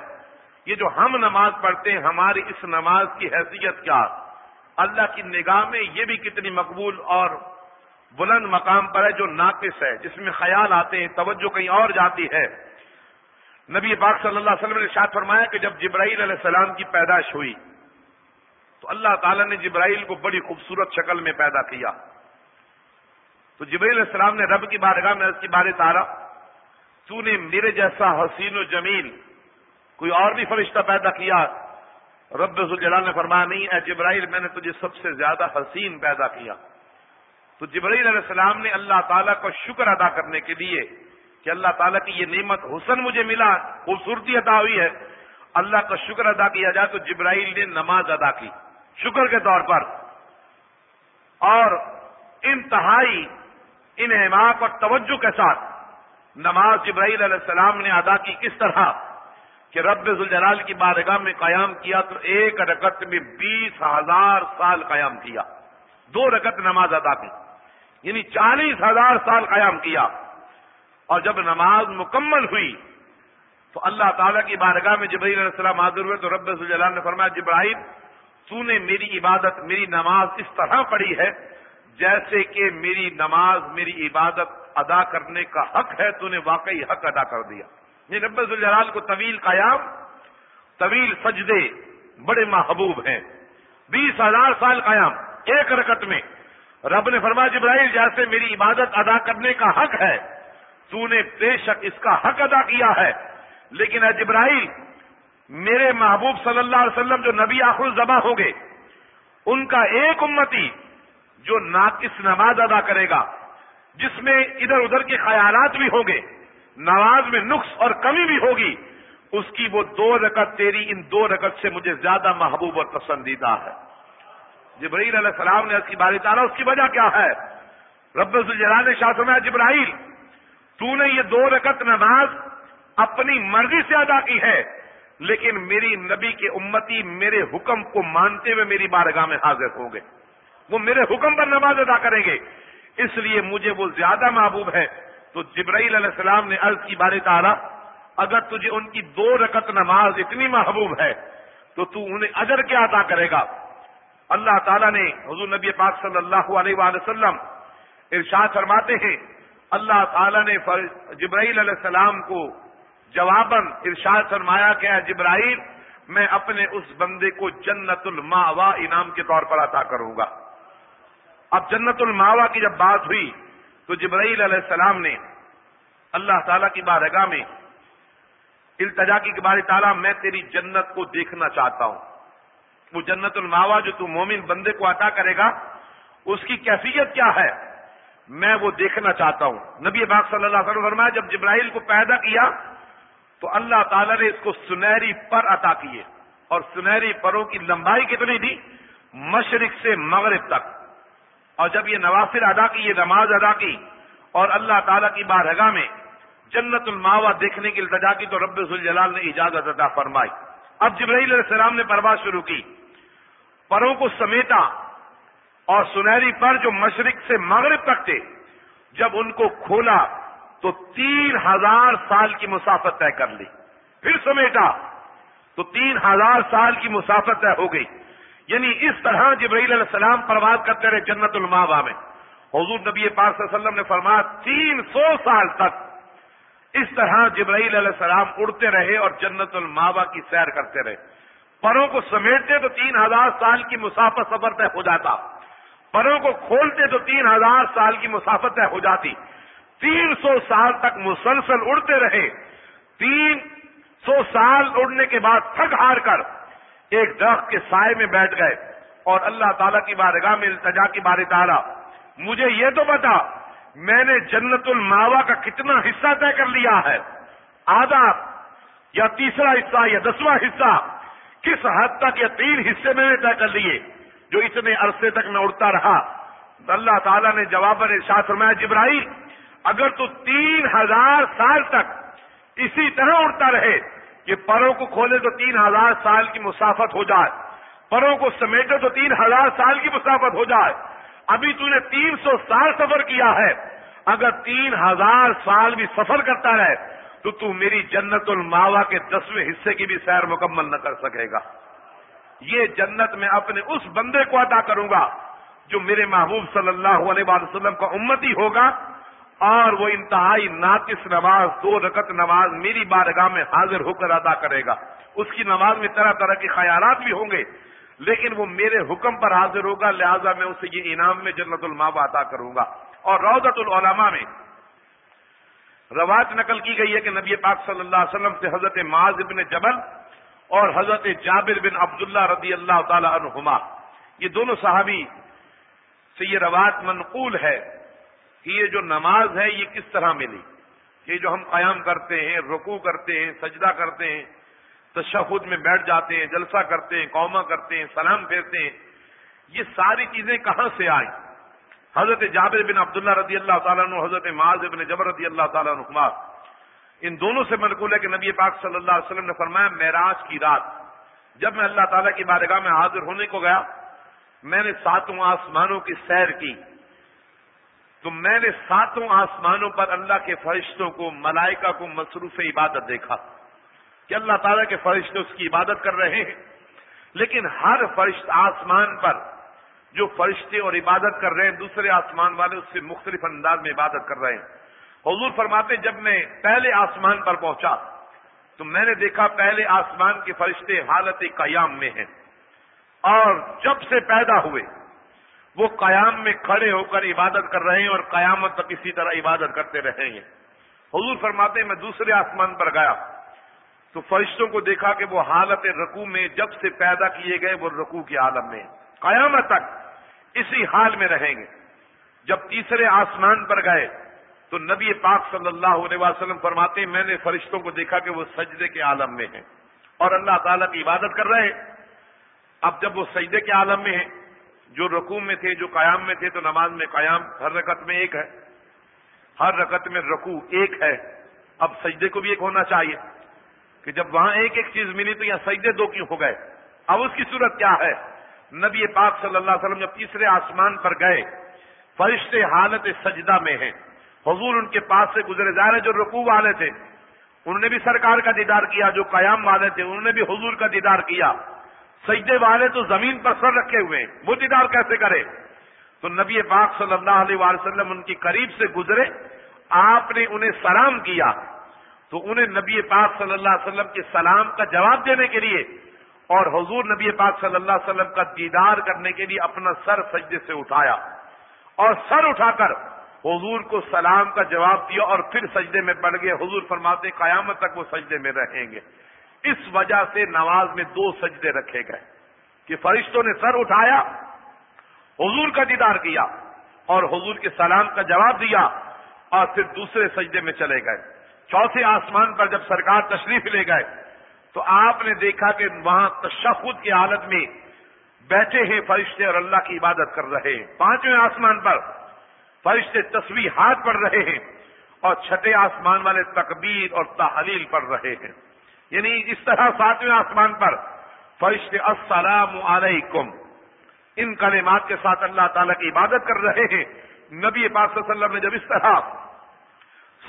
یہ جو ہم نماز پڑھتے ہیں، ہماری اس نماز کی حیثیت کیا؟ اللہ کی نگاہ میں یہ بھی کتنی مقبول اور بلند مقام پر ہے جو ناقص ہے، جس میں خیال آتے ہیں، توجہ کہیں اور جاتی ہے۔ نبی پاک صلی اللہ علیہ وسلم نے شاد فرمایا کہ جب جبرائیل علیہ السلام کی پیدائش ہوئی، تو اللہ تعالیٰ نے جبرائیل کو بڑی خوبصورت شکل میں پیدا کیا۔ تو جبرائیل علیہ السلام نے رب کی بارگاہ میں اس کی بار تارا، تو نے میرے جیسا حسین و جمیل کوئی اور بھی فرشتہ پیدا کیا؟ رب الجلال نے فرمایا، نہیں، اے جبرائیل، میں نے تجھے سب سے زیادہ حسین پیدا کیا۔ تو جبرائیل علیہ السلام نے اللہ تعالیٰ کا شکر ادا کرنے کے لیے کہ اللہ تعالیٰ کی یہ نعمت حسن مجھے ملا، خوبصورتی عطا ہوئی ہے۔ اللہ کا شکر ادا کیا جائے تو جبرائیل نے نماز ادا کی، شکر کے طور پر۔ اور انتہائی ان اور توجہ کے ساتھ نماز جبرائیل علیہ السلام نے ادا کی کس طرح کہ رب الجلال کی بارگاہ میں قیام کیا تو ایک رکت میں بیس ہزار سال قیام کیا۔ دو رکت نماز ادا کی یعنی چالیس ہزار سال قیام کیا۔ اور جب نماز مکمل ہوئی تو اللہ تعالیٰ کی بارگاہ میں جبرائیل علیہ السلام حاضر ہوئے تو رب الجلال نے فرمایا، جبرائیل، تو نے میری عبادت، میری نماز اس طرح پڑھی ہے جیسے کہ میری نماز، میری عبادت ادا کرنے کا حق ہے، تو نے واقعی حق ادا کر دیا۔ یہ رب الجلال کو طویل قیام، طویل سجدے بڑے محبوب ہیں۔ بیس ہزار سال قیام، ایک رکت میں۔ رب نے فرمایا، جبرائیل، جیسے میری عبادت ادا کرنے کا حق ہے تو نے بے شک اس کا حق ادا کیا ہے۔ لیکن اے جبرائیل، میرے محبوب صلی اللہ علیہ وسلم جو نبی آخر الزبا ہوں گے، ان کا ایک امتی جو ناقص نماز ادا کرے گا، جس میں ادھر ادھر کے خیالات بھی ہوں گے، نماز میں نقص اور کمی بھی ہوگی، اس کی وہ دو رکت تیری، ان دو رکت سے مجھے زیادہ محبوب اور پسندیدہ ہے۔ جبرائیل علیہ السلام نے اس کی باری تارا اس کی وجہ کیا ہے؟ رب الجلال نے شاہ سمایا جبرائیل تو نے یہ دو رکت نماز اپنی مرضی سے ادا کی ہے، لیکن میری نبی کے امتی میرے حکم کو مانتے ہوئے میری بارگاہ میں حاضر ہوں گے۔ وہ میرے حکم پر نماز ادا کریں گے۔ اس لیے مجھے وہ زیادہ محبوب ہے۔ تو جبرائیل علیہ السلام نے عرض کی بار تعالیٰ اگر تجھے ان کی دو رکت نماز اتنی محبوب ہے، تو تو انہیں اجر کیا ادا کرے گا؟ اللہ تعالیٰ نے حضور نبی پاک صلی اللہ علیہ وآلہ وسلم ارشاد فرماتے ہیں اللہ تعالیٰ نے جبرائیل علیہ السلام کو جواباً ارشاد فرمایا کہ جبرائیل، میں اپنے اس بندے کو جنت الماوا انعام کے طور پر عطا کروں گا۔ اب جنت الماوا کی جب بات ہوئی، تو جبرائیل علیہ السلام نے اللہ تعالیٰ کی بارگاہ میں التجا کی بار تعالیٰ، میں تیری جنت کو دیکھنا چاہتا ہوں۔ وہ جنت الماوا جو تو مومن بندے کو عطا کرے گا، اس کی کیفیت کیا ہے؟ میں وہ دیکھنا چاہتا ہوں۔ نبی باغ صلی اللہ علیہ وسلم فرمایا، جب جبرائیل کو پیدا کیا، تو اللہ تعالیٰ نے اس کو سنہری پر عطا کیے۔ اور سنہری پروں کی لمبائی کتنی تھی؟ مشرق سے مغرب تک۔ اور جب یہ نوافر ادا کی، یہ نماز ادا کی، اور اللہ تعالیٰ کی بارگاہ میں جنت الماوا دیکھنے کی التجا کی، تو رب الجلال نے اجازت ادا فرمائی۔ اب جبرائیل علیہ السلام نے پرواز شروع کی۔ پروں کو سمیٹا اور سنہری پر جو مشرق سے مغرب تک تھے، جب ان کو کھولا تو تین ہزار سال کی مسافت طے کر لی۔ پھر سمیٹا تو تین ہزار سال کی مسافت طے ہو گئی۔ یعنی اس طرح جبرائیل علیہ السلام پرواز کرتے رہے جنت الماوا میں۔ حضور نبی پاک صلی اللہ علیہ وسلم نے فرمایا، تین سو سال تک اس طرح جبرائیل علیہ السلام اڑتے رہے اور جنت الماوا کی سیر کرتے رہے۔ پروں کو سمیٹتے تو تین ہزار سال کی مسافت سفر طے ہو جاتا۔ پروں کو کھولتے تو تین ہزار سال کی مسافت طے ہو جاتی۔ تین سو سال تک مسلسل اڑتے رہے۔ تین سو سال اڑنے کے بعد تھک ہار کر ایک درخت کے سائے میں بیٹھ گئے۔ اور اللہ تعالیٰ کی بارگاہ میں التجا کی بار تعالیٰ۔ مجھے یہ تو بتا میں نے جنت الماوا کا کتنا حصہ طے کر لیا ہے۔ آدھا یا تیسرا حصہ یا دسواں حصہ، کس حد تک یا تین حصے میں نے طے کر لیے؟ جو اتنے عرصے تک میں اڑتا رہا۔ اللہ تعالیٰ نے جواب نے فرمایا، جبرائیل، اگر تو تین ہزار سال تک اسی طرح اڑتا رہے کہ پروں کو کھولے تو تین ہزار سال کی مسافت ہو جائے، پروں کو سمیٹے تو تین ہزار سال کی مسافت ہو جائے۔ ابھی تو نے تین سو سال سفر کیا ہے۔ اگر تین ہزار سال بھی سفر کرتا رہے تو تو میری جنت الماوا کے دسویں حصے کی بھی سیر مکمل نہ کر سکے گا۔ یہ جنت میں اپنے اس بندے کو عطا کروں گا جو میرے محبوب صلی اللہ علیہ وسلم کا امتی ہوگا اور وہ انتہائی ناقص نماز دو رکت نماز میری بارگاہ میں حاضر ہو کر ادا کرے گا۔ اس کی نماز میں طرح طرح کے خیالات بھی ہوں گے، لیکن وہ میرے حکم پر حاضر ہوگا، لہذا میں اسے یہ انعام میں جنت الماء عطا کروں گا۔ اور روزت العلماء میں روایت نقل کی گئی ہے کہ نبی پاک صلی اللہ علیہ وسلم سے حضرت معاذ بن جبل اور حضرت جابر بن عبداللہ رضی اللہ تعالی عنہما۔ یہ دونوں صحابی سے یہ روایت منقول ہے کہ یہ جو نماز ہے یہ کس طرح ملی؟ یہ جو ہم قیام کرتے ہیں، رکوع کرتے ہیں، سجدہ کرتے ہیں، تشہد میں بیٹھ جاتے ہیں، جلسہ کرتے ہیں قوما کرتے ہیں، سلام پھیرتے ہیں، یہ ساری چیزیں کہاں سے آئیں؟ حضرت جابر بن عبداللہ رضی اللہ تعالیٰ عنہ، حضرت معاذ بن جبر رضی اللہ تعالیٰ عنہ ان دونوں سے منقول ہے کہ نبی پاک صلی اللہ علیہ وسلم نے فرمایا، معراج کی رات۔ جب میں اللہ تعالیٰ کی بارگاہ میں حاضر ہونے کو گیا، میں نے ساتوں آسمانوں کی سیر کی۔ تو میں نے ساتوں آسمانوں پر اللہ کے فرشتوں کو، ملائکہ کو مصروف عبادت دیکھا کہ اللہ تعالیٰ کے فرشتے اس کی عبادت کر رہے ہیں۔ لیکن ہر فرشت آسمان پر جو فرشتے اور عبادت کر رہے ہیں، دوسرے آسمان والے اس سے مختلف انداز میں عبادت کر رہے ہیں۔ حضور فرماتے جب میں پہلے آسمان پر پہنچا تو میں نے دیکھا پہلے آسمان کے فرشتے حالت قیام میں ہیں۔ اور جب سے پیدا ہوئے، وہ قیام میں کھڑے ہو کر عبادت کر رہے ہیں اور قیامت تک اسی طرح عبادت کرتے رہیں گے حضور فرماتے میں دوسرے آسمان پر گیا تو فرشتوں کو دیکھا کہ وہ حالت رقو میں جب سے پیدا کیے گئے، وہ رقو کے عالم میں قیامت تک اسی حال میں رہیں گے۔ جب تیسرے آسمان پر گئے تو نبی پاک صلی اللہ علیہ وسلم فرماتے ہیں، میں نے فرشتوں کو دیکھا کہ وہ سجدے کے عالم میں ہیں۔ اور اللہ تعالیٰ کی عبادت کر رہے ہیں۔ اب جب وہ سجدے کے عالم میں ہیں، جو رقو میں تھے، جو قیام میں تھے، تو نماز میں قیام ہر رکت میں ایک ہے۔ ہر رکت میں رقو ایک ہے۔ اب سجدے کو بھی ایک ہونا چاہیے۔ کہ جب وہاں ایک ایک چیز ملی تو یہاں سجدے دو کیوں ہو گئے؟ اب اس کی صورت کیا ہے؟ نبی پاک صلی اللہ علیہ وسلم جب تیسرے آسمان پر گئے، فرشتے حالت سجدہ میں ہیں۔ حضور ان کے پاس سے گزرے جا رہے جو رکوع والے تھے، انہوں نے بھی سرکار کا دیدار کیا، جو قیام والے تھے، انہوں نے بھی حضور کا دیدار کیا۔ سجدے والے تو زمین پر سر رکھے ہوئے ہیں، وہ دیدار کیسے کرے؟ تو نبی پاک صلی اللہ علیہ وسلم ان کی قریب سے گزرے، آپ نے انہیں سلام کیا۔ تو انہیں نبی پاک صلی اللہ علیہ وسلم کے سلام کا جواب دینے کے لیے اور حضور نبی پاک صلی اللہ علیہ وسلم کا دیدار کرنے کے لیے اپنا سر سجدے سے اٹھایا۔ اور سر اٹھا کر حضور کو سلام کا جواب دیا اور پھر سجدے میں پڑ گئے۔ حضور فرماتے قیامت تک وہ سجدے میں رہیں گے۔ اس وجہ سے نواز میں دو سجدے رکھے گئے کہ فرشتوں نے سر اٹھایا، حضور کا دیدار کیا اور حضور کے سلام کا جواب دیا اور پھر دوسرے سجدے میں چلے گئے۔ چوتھے آسمان پر جب سرکار تشریف لے گئے تو آپ نے دیکھا کہ وہاں تشخد کی حالت میں بیٹھے ہیں فرشتے اور اللہ کی عبادت کر رہے ہیں۔ پانچویں آسمان پر فرشتے تصویر ہاتھ پڑھ رہے ہیں اور چھٹے آسمان والے تکبیر اور تحلیل پڑھ رہے ہیں۔ یعنی اس طرح ساتویں آسمان پر فرشتے السلام علیکم، ان کلمات کے ساتھ اللہ تعالیٰ کی عبادت کر رہے ہیں۔ نبی پاک صلی اللہ علیہ وسلم نے جب اس طرح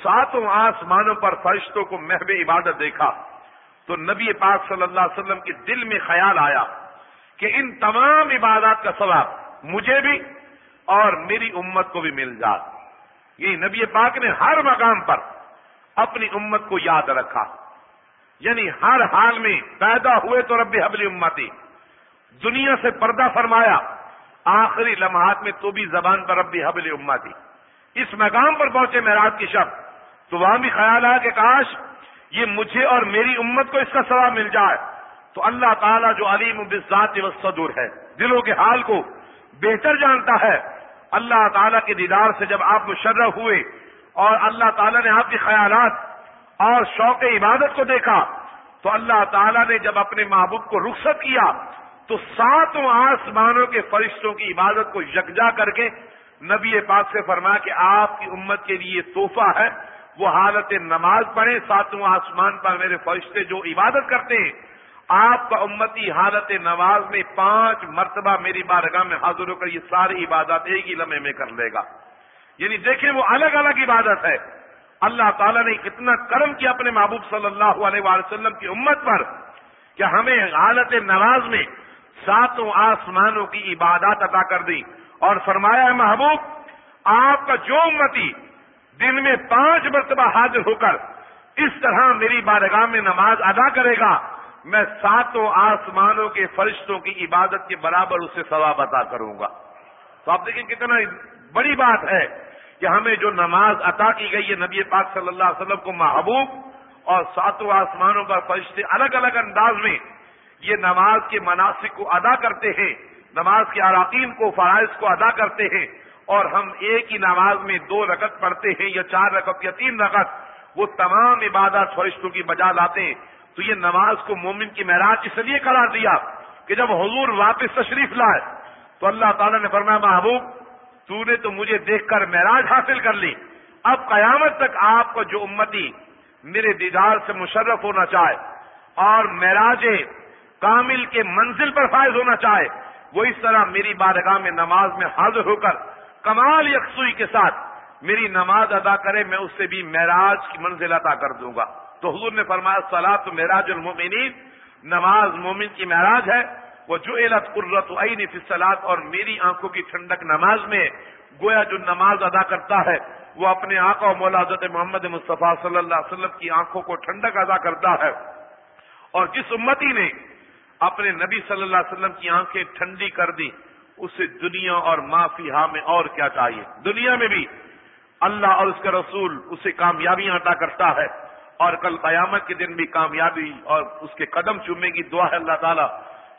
ساتوں آسمانوں پر فرشتوں کو محب عبادت دیکھا، تو نبی پاک صلی اللہ علیہ وسلم کے دل میں خیال آیا کہ ان تمام عبادات کا ثواب مجھے بھی اور میری امت کو بھی مل جائے یہ نبی پاک نے ہر مقام پر اپنی امت کو یاد رکھا۔ یعنی ہر حال میں پیدا ہوئے تو رب حبلی امتی۔ دنیا سے پردہ فرمایا، آخری لمحات میں تو بھی زبان پر رب حبلی امتی۔ اس مقام پر پہنچے معراج کی شب، تو وہاں بھی خیال آیا کہ کاش یہ مجھے اور میری امت کو اس کا ثواب مل جائے۔ تو اللہ تعالیٰ جو علیم بذات و صدور ہے، دلوں کے حال کو بہتر جانتا ہے۔ اللہ تعالیٰ کے دیدار سے جب آپ مشرف ہوئے اور اللہ تعالیٰ نے آپ کے خیالات اور شوق عبادت کو دیکھا، تو اللہ تعالیٰ نے جب اپنے محبوب کو رخصت کیا، تو ساتوں آسمانوں کے فرشتوں کی عبادت کو یکجا کر کے نبی پاک سے فرمایا کہ آپ کی امت کے لیے تحفہ ہے، وہ حالت نماز پڑھیں، ساتوں آسمان پر میرے فرشتے جو عبادت کرتے ہیں آپ کا امتی حالت نواز میں پانچ مرتبہ میری بارگاہ میں حاضر ہو کر یہ ساری عبادت ایک ہی لمحے میں کر لے گا۔ یعنی دیکھیں وہ الگ الگ عبادت ہے۔ اللہ تعالیٰ نے کتنا کرم کیا اپنے محبوب صلی اللہ علیہ وسلم کی امت پر کہ ہمیں حالت نواز میں ساتوں آسمانوں کی عبادات ادا کر دی۔ اور فرمایا ہے محبوب، آپ کا جو امتی دن میں پانچ مرتبہ حاضر ہو کر اس طرح میری بارگاہ میں نماز ادا کرے گا میں ساتوں آسمانوں کے فرشتوں کی عبادت کے برابر اسے ثواب عطا کروں گا۔ تو آپ دیکھیں کتنا بڑی بات ہے کہ ہمیں جو نماز عطا کی گئی ہے نبی پاک صلی اللہ علیہ وسلم کو محبوب اور ساتوں آسمانوں پر فرشتے الگ الگ انداز میں یہ نماز کے مناسب کو ادا کرتے ہیں، نماز کے اراکین کو، فرائض کو ادا کرتے ہیں اور ہم ایک ہی نماز میں دو رکت پڑھتے ہیں یا چار رکت یا تین رکت وہ تمام عبادت فرشتوں کی بجا لاتے ہیں۔ تو یہ نماز کو مومن کی معراج اس لیے قرار دیا کہ جب حضور واپس تشریف لائے، تو اللہ تعالیٰ نے فرمایا، محبوب، تو نے تو مجھے دیکھ کر معراج حاصل کر لی۔ اب قیامت تک آپ کو جو امتی میرے دیدار سے مشرف ہونا چاہے اور معراج کامل کے منزل پر فائز ہونا چاہے، وہ اس طرح میری بارگاہ میں نماز میں حاضر ہو کر کمال یکسوئی کے ساتھ میری نماز ادا کرے، میں اس سے بھی معراج کی منزل ادا کر دوں گا۔ تو حضور نے فرمایا سلا تو معراج المومنین نماز مومن کی معراج ہے۔ وہ جو علت قرت عین فصلات اور میری آنکھوں کی ٹھنڈک نماز میں گویا جو نماز ادا کرتا ہے، وہ اپنے آنکھوں مولا حضرت محمد مصطفیٰ صلی اللہ علیہ وسلم کی آنکھوں کو ٹھنڈک ادا کرتا ہے۔ اور جس امتی نے اپنے نبی صلی اللہ علیہ وسلم کی آنکھیں ٹھنڈی کر دی اسے دنیا اور معافی ہاں میں اور کیا چاہیے؟ دنیا میں بھی اللہ اور اس کے رسول اسے کامیابیاں ادا کرتا ہے۔ اور کل قیامت کے دن بھی کامیابی اور اس کے قدم چومے کی دعا ہے اللہ تعالیٰ،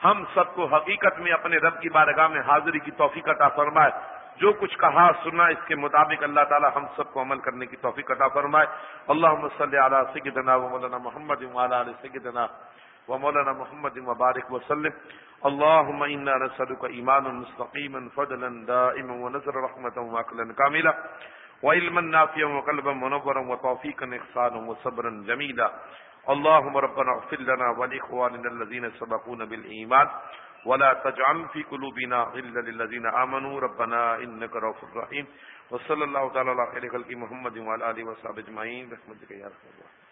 ہم سب کو حقیقت میں اپنے رب کی بارگاہ میں حاضری کی توفیق عطا فرمائے۔ جو کچھ کہا، سنا، اس کے مطابق اللہ تعالیٰ ہم سب کو عمل کرنے کی توفیق عطا فرمائے۔ اللہ صلی علیہ سیدنا و مولانا محمد علیہ سیدنا و مولانا محمد مبارک وسلم۔ اللهم إنا نسألك إيمانا مستقيما فضلا، دائما ونزر رحمة وأكلا كاملا وعلما نافعا وقلبا منورا وتوفيقا إحسانا وصبرا جميلا. اللهم ربنا اغفر لنا ولإخواننا الذين سبقونا بالإيمان. ولا تجعل في قلوبنا غلا للذين آمنوا. ربنا إنك رؤوف رحيم. وصلى الله تعالى على خير خلق محمد وعلى آله وصحبه اجمعين برحمتك يا رب الله